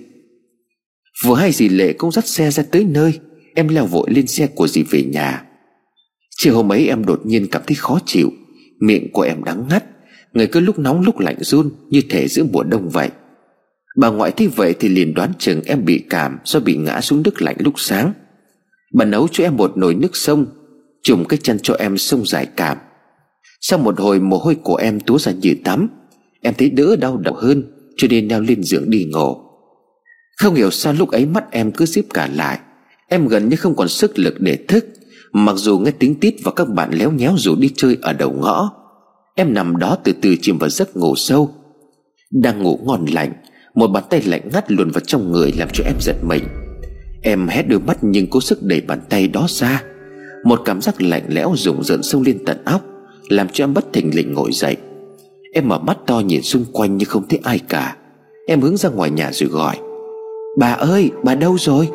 Speaker 1: Vừa hai dì Lệ cũng dắt xe ra tới nơi. Em leo vội lên xe của dì về nhà. Chiều hôm ấy em đột nhiên cảm thấy khó chịu. Miệng của em đắng ngắt. Người cứ lúc nóng lúc lạnh run, Như thể giữa mùa đông vậy. Bà ngoại thấy vậy thì liền đoán chừng em bị cảm Do bị ngã xuống nước lạnh lúc sáng. Bà nấu cho em một nồi nước sông Chùm cái chân cho em sông dài cảm Sau một hồi mồ hôi của em túa ra như tắm, Em thấy đỡ đau đầu hơn, Cho nên leo lên giường đi ngủ. Không hiểu sao lúc ấy mắt em cứ xíp cả lại. Em gần như không còn sức lực để thức, Mặc dù nghe tiếng tít và các bạn léo nhéo rủ đi chơi ở đầu ngõ. Em nằm đó từ từ chìm vào giấc ngủ sâu. Đang ngủ ngon lành, Một bàn tay lạnh ngắt luồn vào trong người làm cho em giật mình. Em hét đôi mắt nhưng cố sức đẩy bàn tay đó ra. Một cảm giác lạnh lẽo rùng rợn sâu lên tận óc, Làm cho em bất thình lình ngồi dậy. Em mở mắt to nhìn xung quanh nhưng không thấy ai cả. Em hướng ra ngoài nhà rồi gọi, Bà ơi, bà đâu rồi?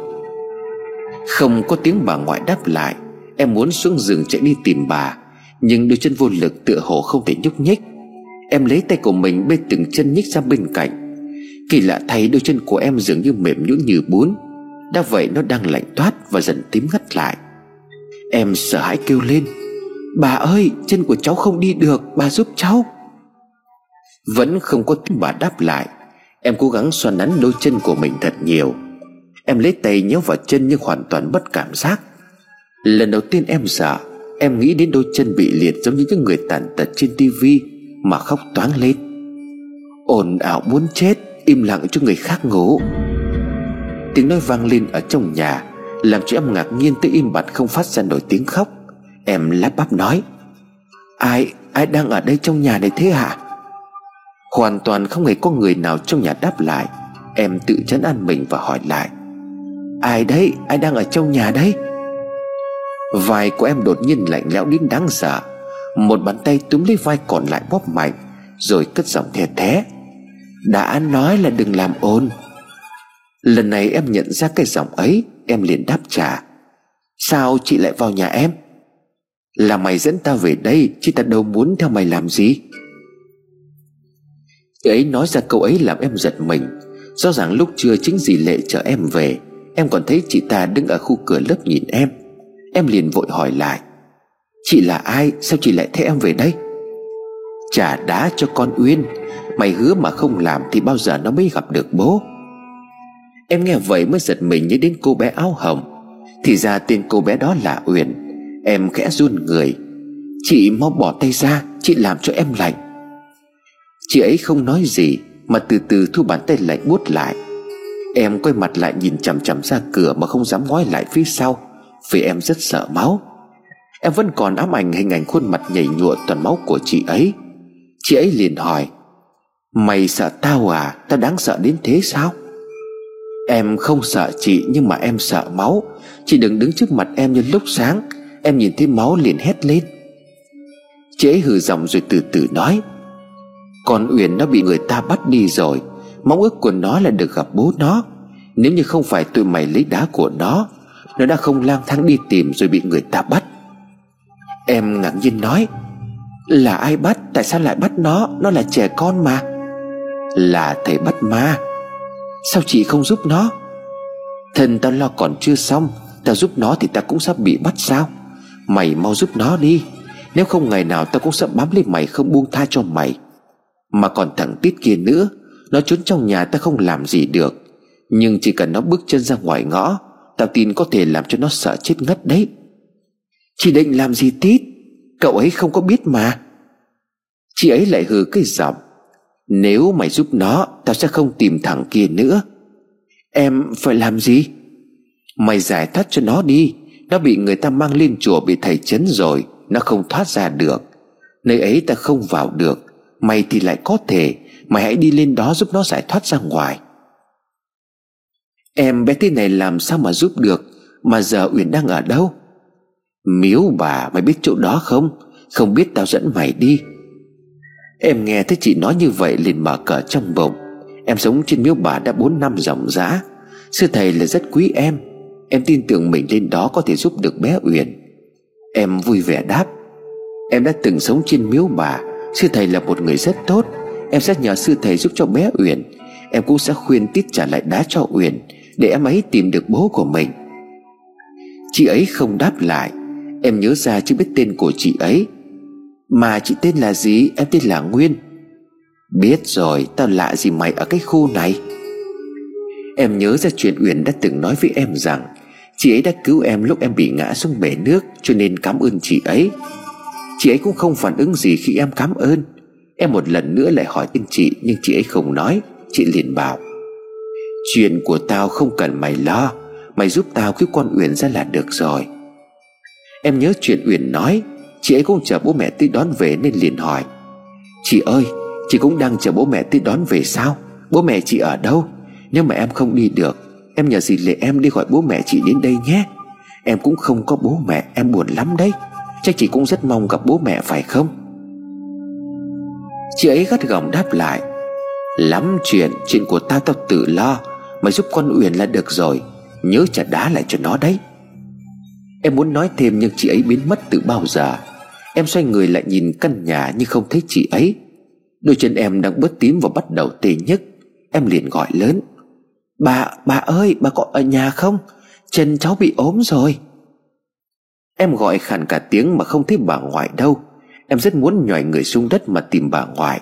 Speaker 1: Không có tiếng bà ngoại đáp lại, Em muốn xuống giường chạy đi tìm bà, Nhưng đôi chân vô lực tựa hồ không thể nhúc nhích. Em lấy tay của mình bê từng chân nhích ra bên cạnh. Kỳ lạ thay, đôi chân của em dường như mềm nhũn như bún. Đã vậy nó đang lạnh toát và dần tím ngắt lại. Em sợ hãi kêu lên. Bà ơi, chân của cháu không đi được, Bà giúp cháu. Vẫn không có tiếng bà đáp lại. Em cố gắng xoa nắn đôi chân của mình thật nhiều. Em lấy tay nhéo vào chân nhưng hoàn toàn bất cảm giác. Lần đầu tiên em sợ, Em nghĩ đến đôi chân bị liệt giống như những người tàn tật trên tivi Mà khóc toáng lên. Ồn ào muốn chết, Im lặng cho người khác ngủ. Tiếng nói vang lên ở trong nhà. Làm cho em ngạc nhiên tới im bặt không phát ra nổi tiếng khóc. Em lắp bắp nói Ai, ai đang ở đây trong nhà này thế hả? Hoàn toàn không hề có người nào trong nhà đáp lại. Em tự chấn an mình và hỏi lại Ai đấy, ai đang ở trong nhà đấy? Vai của em đột nhiên lạnh lẽo đến đáng sợ. Một bàn tay túm lấy vai còn lại bóp mạnh Rồi cất giọng thè thé Đã nói là đừng làm ồn. Lần này em nhận ra cái giọng ấy Em liền đáp trả. Sao chị lại vào nhà em? Là mày dẫn tao về đây, Chứ ta đâu muốn theo mày làm gì? Chị ấy nói ra câu ấy làm em giật mình. Rõ ràng lúc trưa chính dì Lệ chở em về, Em còn thấy chị ta đứng ở khu cửa lớp nhìn em. Em liền vội hỏi lại, Chị là ai? Sao chị lại thấy em về đây? Trả đá cho con Uyên, Mày hứa mà không làm Thì bao giờ nó mới gặp được bố? Em nghe vậy mới giật mình nhớ đến cô bé áo hồng. Thì ra tên cô bé đó là Uyển. Em khẽ run người. Chị mau bỏ tay ra, Chị làm cho em lạnh. Chị ấy không nói gì, Mà từ từ thu bàn tay lạnh buốt lại. Em quay mặt lại nhìn chằm chằm ra cửa Mà không dám ngoái lại phía sau, Vì em rất sợ máu. Em vẫn còn ám ảnh hình ảnh khuôn mặt nhảy nhụa toàn máu của chị ấy. Chị ấy liền hỏi, Mày sợ tao à? Tao đáng sợ đến thế sao? Em không sợ chị Nhưng mà em sợ máu. Chị đừng đứng trước mặt em như lúc sáng. Em nhìn thấy máu liền hét lên. Chị ấy hừ giọng rồi từ từ nói, Con Uyển nó bị người ta bắt đi rồi. Mong ước của nó là được gặp bố nó. Nếu như không phải tụi mày lấy đá của nó Nó đã không lang thang đi tìm rồi bị người ta bắt. Em ngạc nhiên nói, Là ai bắt? Tại sao lại bắt nó? Nó là trẻ con mà. Là thầy bắt ma. Sao chị không giúp nó? Thân tao lo còn chưa xong Tao giúp nó thì tao cũng sắp bị bắt sao? Mày mau giúp nó đi. Nếu không ngày nào tao cũng sẽ bám lấy mày Không buông tha cho mày. Mà còn thằng Tít kia nữa, Nó trốn trong nhà tao không làm gì được. Nhưng chỉ cần nó bước chân ra ngoài ngõ, Tao tin có thể làm cho nó sợ chết ngất đấy. Chị định làm gì Tít? Cậu ấy không có biết mà. Chị ấy lại hừ cái giọng. Nếu mày giúp nó, Tao sẽ không tìm thằng kia nữa. Em phải làm gì? Mày giải thoát cho nó đi. Nó bị người ta mang lên chùa bị thầy chấn rồi, Nó không thoát ra được. Nơi ấy ta không vào được. Mày thì lại có thể. Mày hãy đi lên đó giúp nó giải thoát ra ngoài. Em bé thế này làm sao mà giúp được? Mà giờ Uyển đang ở đâu? Miếu bà, mày biết chỗ đó không? Không biết tao dẫn mày đi. Em nghe thấy chị nói như vậy liền mở cờ trong bụng. Em sống trên miếu bà đã 4 năm ròng rã. Sư thầy là rất quý em. Em tin tưởng mình lên đó có thể giúp được bé Uyển. Em vui vẻ đáp. Em đã từng sống trên miếu bà. Sư thầy là một người rất tốt. Em sẽ nhờ sư thầy giúp cho bé Uyển. Em cũng sẽ khuyên Tít trả lại đá cho Uyển Để em ấy tìm được bố của mình. Chị ấy không đáp lại. Em nhớ ra chưa biết tên của chị ấy. Mà chị tên là gì? Em tên là Nguyên. Biết rồi, tao lạ gì mày ở cái khu này? Em nhớ ra chuyện Uyển đã từng nói với em rằng, Chị ấy đã cứu em lúc em bị ngã xuống bể nước, Cho nên cảm ơn chị ấy. Chị ấy cũng không phản ứng gì khi em cảm ơn. Em một lần nữa lại hỏi tên chị, Nhưng chị ấy không nói. Chị liền bảo, Chuyện của tao không cần mày lo, Mày giúp tao cứu con Uyển ra là được rồi. Em nhớ chuyện Uyển nói Chị ấy cũng chờ bố mẹ tí đón về nên liền hỏi. Chị ơi, Chị cũng đang chờ bố mẹ tí đón về sao? Bố mẹ chị ở đâu? Nếu mà em không đi được, Em nhờ dì Lệ em đi gọi bố mẹ chị đến đây nhé. Em cũng không có bố mẹ, Em buồn lắm đấy. Chắc chị cũng rất mong gặp bố mẹ phải không? Chị ấy gắt gỏng đáp lại. Lắm chuyện Chuyện của ta tao tự lo Mày giúp con Uyển là được rồi. Nhớ trả đá lại cho nó đấy. Em muốn nói thêm nhưng chị ấy biến mất từ bao giờ. Em xoay người lại nhìn căn nhà nhưng không thấy chị ấy. Đôi chân em đang bớt tím và bắt đầu tê nhức. Em liền gọi lớn. Bà, bà ơi, bà có ở nhà không? Chân cháu bị ốm rồi. Em gọi khàn cả tiếng mà không thấy bà ngoại đâu. Em rất muốn nhòi người xuống đất mà tìm bà ngoại.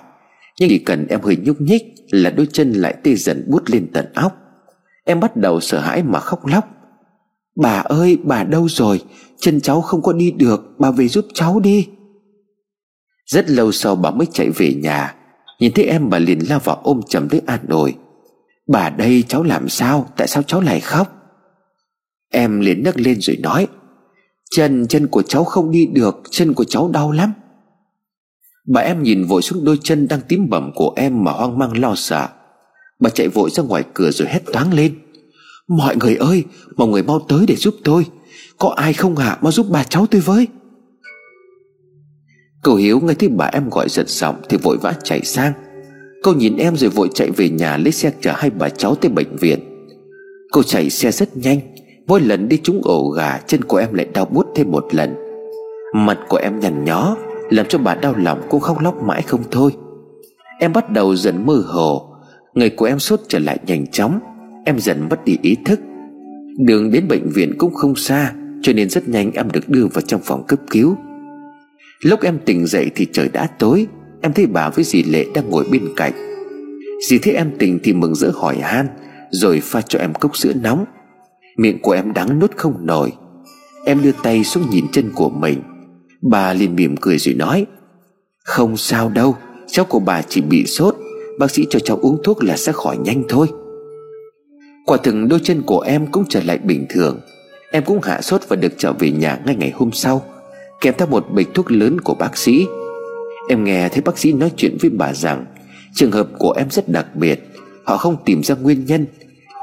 Speaker 1: Nhưng chỉ cần em hơi nhúc nhích Là đôi chân lại tê dần bút lên tận óc. Em bắt đầu sợ hãi mà khóc lóc. Bà ơi, bà đâu rồi? Chân cháu không có đi được, Bà về giúp cháu đi. Rất lâu sau bà mới chạy về nhà. Nhìn thấy em bà liền lao vào ôm chầm lấy an ủi Bà đây, cháu làm sao? Tại sao cháu lại khóc? Em liền nấc lên rồi nói, Chân chân của cháu không đi được, Chân của cháu đau lắm. Bà em nhìn vội xuống đôi chân đang tím bầm của em Mà hoang mang lo sợ. Bà chạy vội ra ngoài cửa rồi hét toáng lên Mọi người ơi, Mọi người mau tới để giúp tôi. Có ai không hả mau giúp bà cháu tôi với. Cậu Hiếu nghe thấy bà em gọi giật giọng Thì vội vã chạy sang. Cậu nhìn em rồi vội chạy về nhà Lấy xe chở hai bà cháu tới bệnh viện. Cậu chạy xe rất nhanh. Mỗi lần đi trúng ổ gà, Chân của em lại đau bút thêm một lần. Mặt của em nhằn nhó, Làm cho bà đau lòng cũng khóc lóc mãi không thôi. Em bắt đầu dần mơ hồ. Người của em sốt trở lại nhanh chóng. Em dần mất đi ý thức. Đường đến bệnh viện cũng không xa, Cho nên rất nhanh em được đưa vào trong phòng cấp cứu. Lúc em tỉnh dậy thì trời đã tối, Em thấy bà với dì Lệ đang ngồi bên cạnh. Dì thấy em tỉnh thì mừng rỡ hỏi han, Rồi pha cho em cốc sữa nóng. Miệng của em đắng nuốt không nổi. Em đưa tay xuống nhìn chân của mình. Bà liền mỉm cười rồi nói, Không sao đâu, Cháu của bà chỉ bị sốt, Bác sĩ cho cháu uống thuốc là sẽ khỏi nhanh thôi. Quả thực đôi chân của em cũng trở lại bình thường. Em cũng hạ sốt và được trở về nhà ngay ngày hôm sau, Kèm theo một bịch thuốc lớn của bác sĩ. Em nghe thấy bác sĩ nói chuyện với bà rằng, Trường hợp của em rất đặc biệt, Họ không tìm ra nguyên nhân.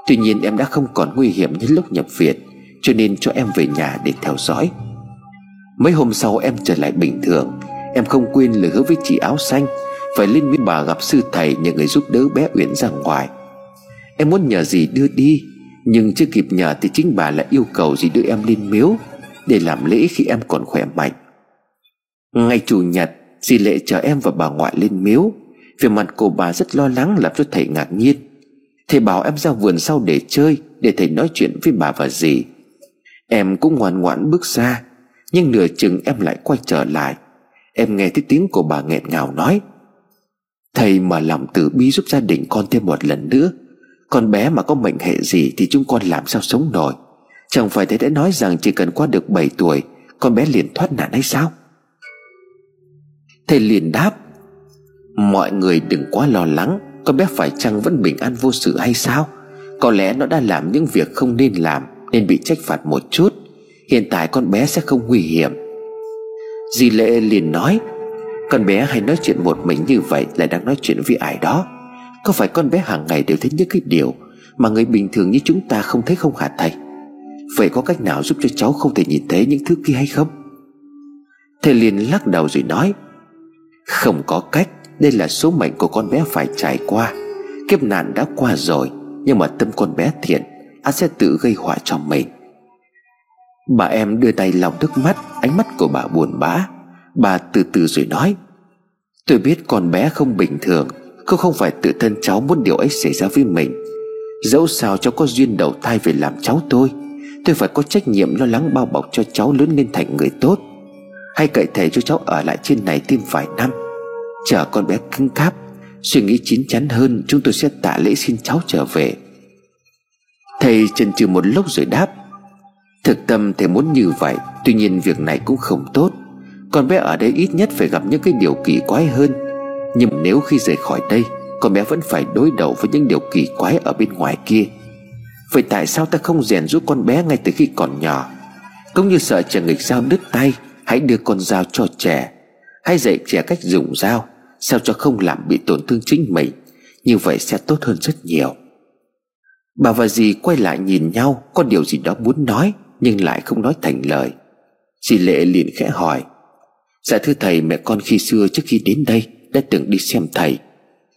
Speaker 1: Tuy nhiên em đã không còn nguy hiểm như lúc nhập viện, Cho nên cho em về nhà để theo dõi. Mấy hôm sau em trở lại bình thường, Em không quên lời hứa với chị áo xanh, Phải lên với bà gặp sư thầy nhờ người giúp đỡ bé Uyển ra ngoài. Em muốn nhờ gì đưa đi, Nhưng chưa kịp nhờ thì chính bà lại yêu cầu gì đưa em lên miếu Để làm lễ khi em còn khỏe mạnh. Ngày chủ nhật, Dì Lệ chờ em và bà ngoại lên miếu. Về mặt của bà rất lo lắng, làm cho thầy ngạc nhiên. Thầy bảo em ra vườn sau để chơi, Để thầy nói chuyện với bà và dì. Em cũng ngoan ngoãn bước ra, Nhưng nửa chừng em lại quay trở lại. Em nghe thấy tiếng của bà nghẹn ngào nói, Thầy mà lòng từ bi giúp gia đình con thêm một lần nữa con bé mà có mệnh hệ gì Thì chúng con làm sao sống nổi. Chẳng phải thầy đã nói rằng chỉ cần qua được 7 tuổi, Con bé liền thoát nạn hay sao? Thầy liền đáp, Mọi người đừng quá lo lắng, Con bé phải chăng vẫn bình an vô sự hay sao? Có lẽ nó đã làm những việc không nên làm, Nên bị trách phạt một chút. Hiện tại con bé sẽ không nguy hiểm. Di Lệ liền nói, Con bé hay nói chuyện một mình như vậy Lại đang nói chuyện với ai đó? Có phải con bé hàng ngày đều thấy những cái điều Mà người bình thường như chúng ta không thấy không hả thầy? Vậy có cách nào giúp cho cháu không thể nhìn thấy những thứ kia hay không? Thầy liền lắc đầu rồi nói, Không có cách, Đây là số mệnh của con bé phải trải qua. Kiếp nạn đã qua rồi, Nhưng mà tâm con bé thiện Anh sẽ tự gây họa cho mình. Bà em đưa tay lòng nước mắt, Ánh mắt của bà buồn bã. Bà từ từ rồi nói, Tôi biết con bé không bình thường Cô không phải tự thân cháu muốn điều ấy xảy ra với mình. Dẫu sao cháu có duyên đầu thai về làm cháu tôi Tôi phải có trách nhiệm lo lắng bao bọc cho cháu lớn lên thành người tốt. Hay cậy thầy cho cháu ở lại trên này thêm vài năm. Chờ con bé cứng cáp, Suy nghĩ chín chắn hơn, Chúng tôi sẽ tạ lễ xin cháu trở về. Thầy chần chừ một lúc rồi đáp, Thực tâm thầy muốn như vậy, Tuy nhiên việc này cũng không tốt. Con bé ở đây ít nhất phải gặp những cái điều kỳ quái hơn. Nhưng nếu khi rời khỏi đây, Con bé vẫn phải đối đầu với những điều kỳ quái ở bên ngoài kia. Vậy tại sao ta không rèn giúp con bé ngay từ khi còn nhỏ? Cũng như sợ trẻ nghịch dao đứt tay, Hãy đưa con dao cho trẻ. Hãy dạy trẻ cách dùng dao, Sao cho không làm bị tổn thương chính mình. Như vậy sẽ tốt hơn rất nhiều. Bà và dì quay lại nhìn nhau, Có điều gì đó muốn nói, Nhưng lại không nói thành lời. Dì Lệ liền khẽ hỏi Dạ thưa thầy, mẹ con khi xưa trước khi đến đây đã từng đi xem thầy,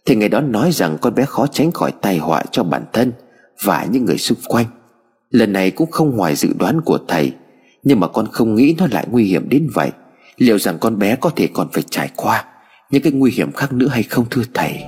Speaker 1: thì ngày đó nói rằng con bé khó tránh khỏi tai họa cho bản thân Và những người xung quanh. Lần này cũng không ngoài dự đoán của thầy, Nhưng mà con không nghĩ nó lại nguy hiểm đến vậy. Liệu rằng con bé có thể còn phải trải qua Những cái nguy hiểm khác nữa hay không thưa thầy?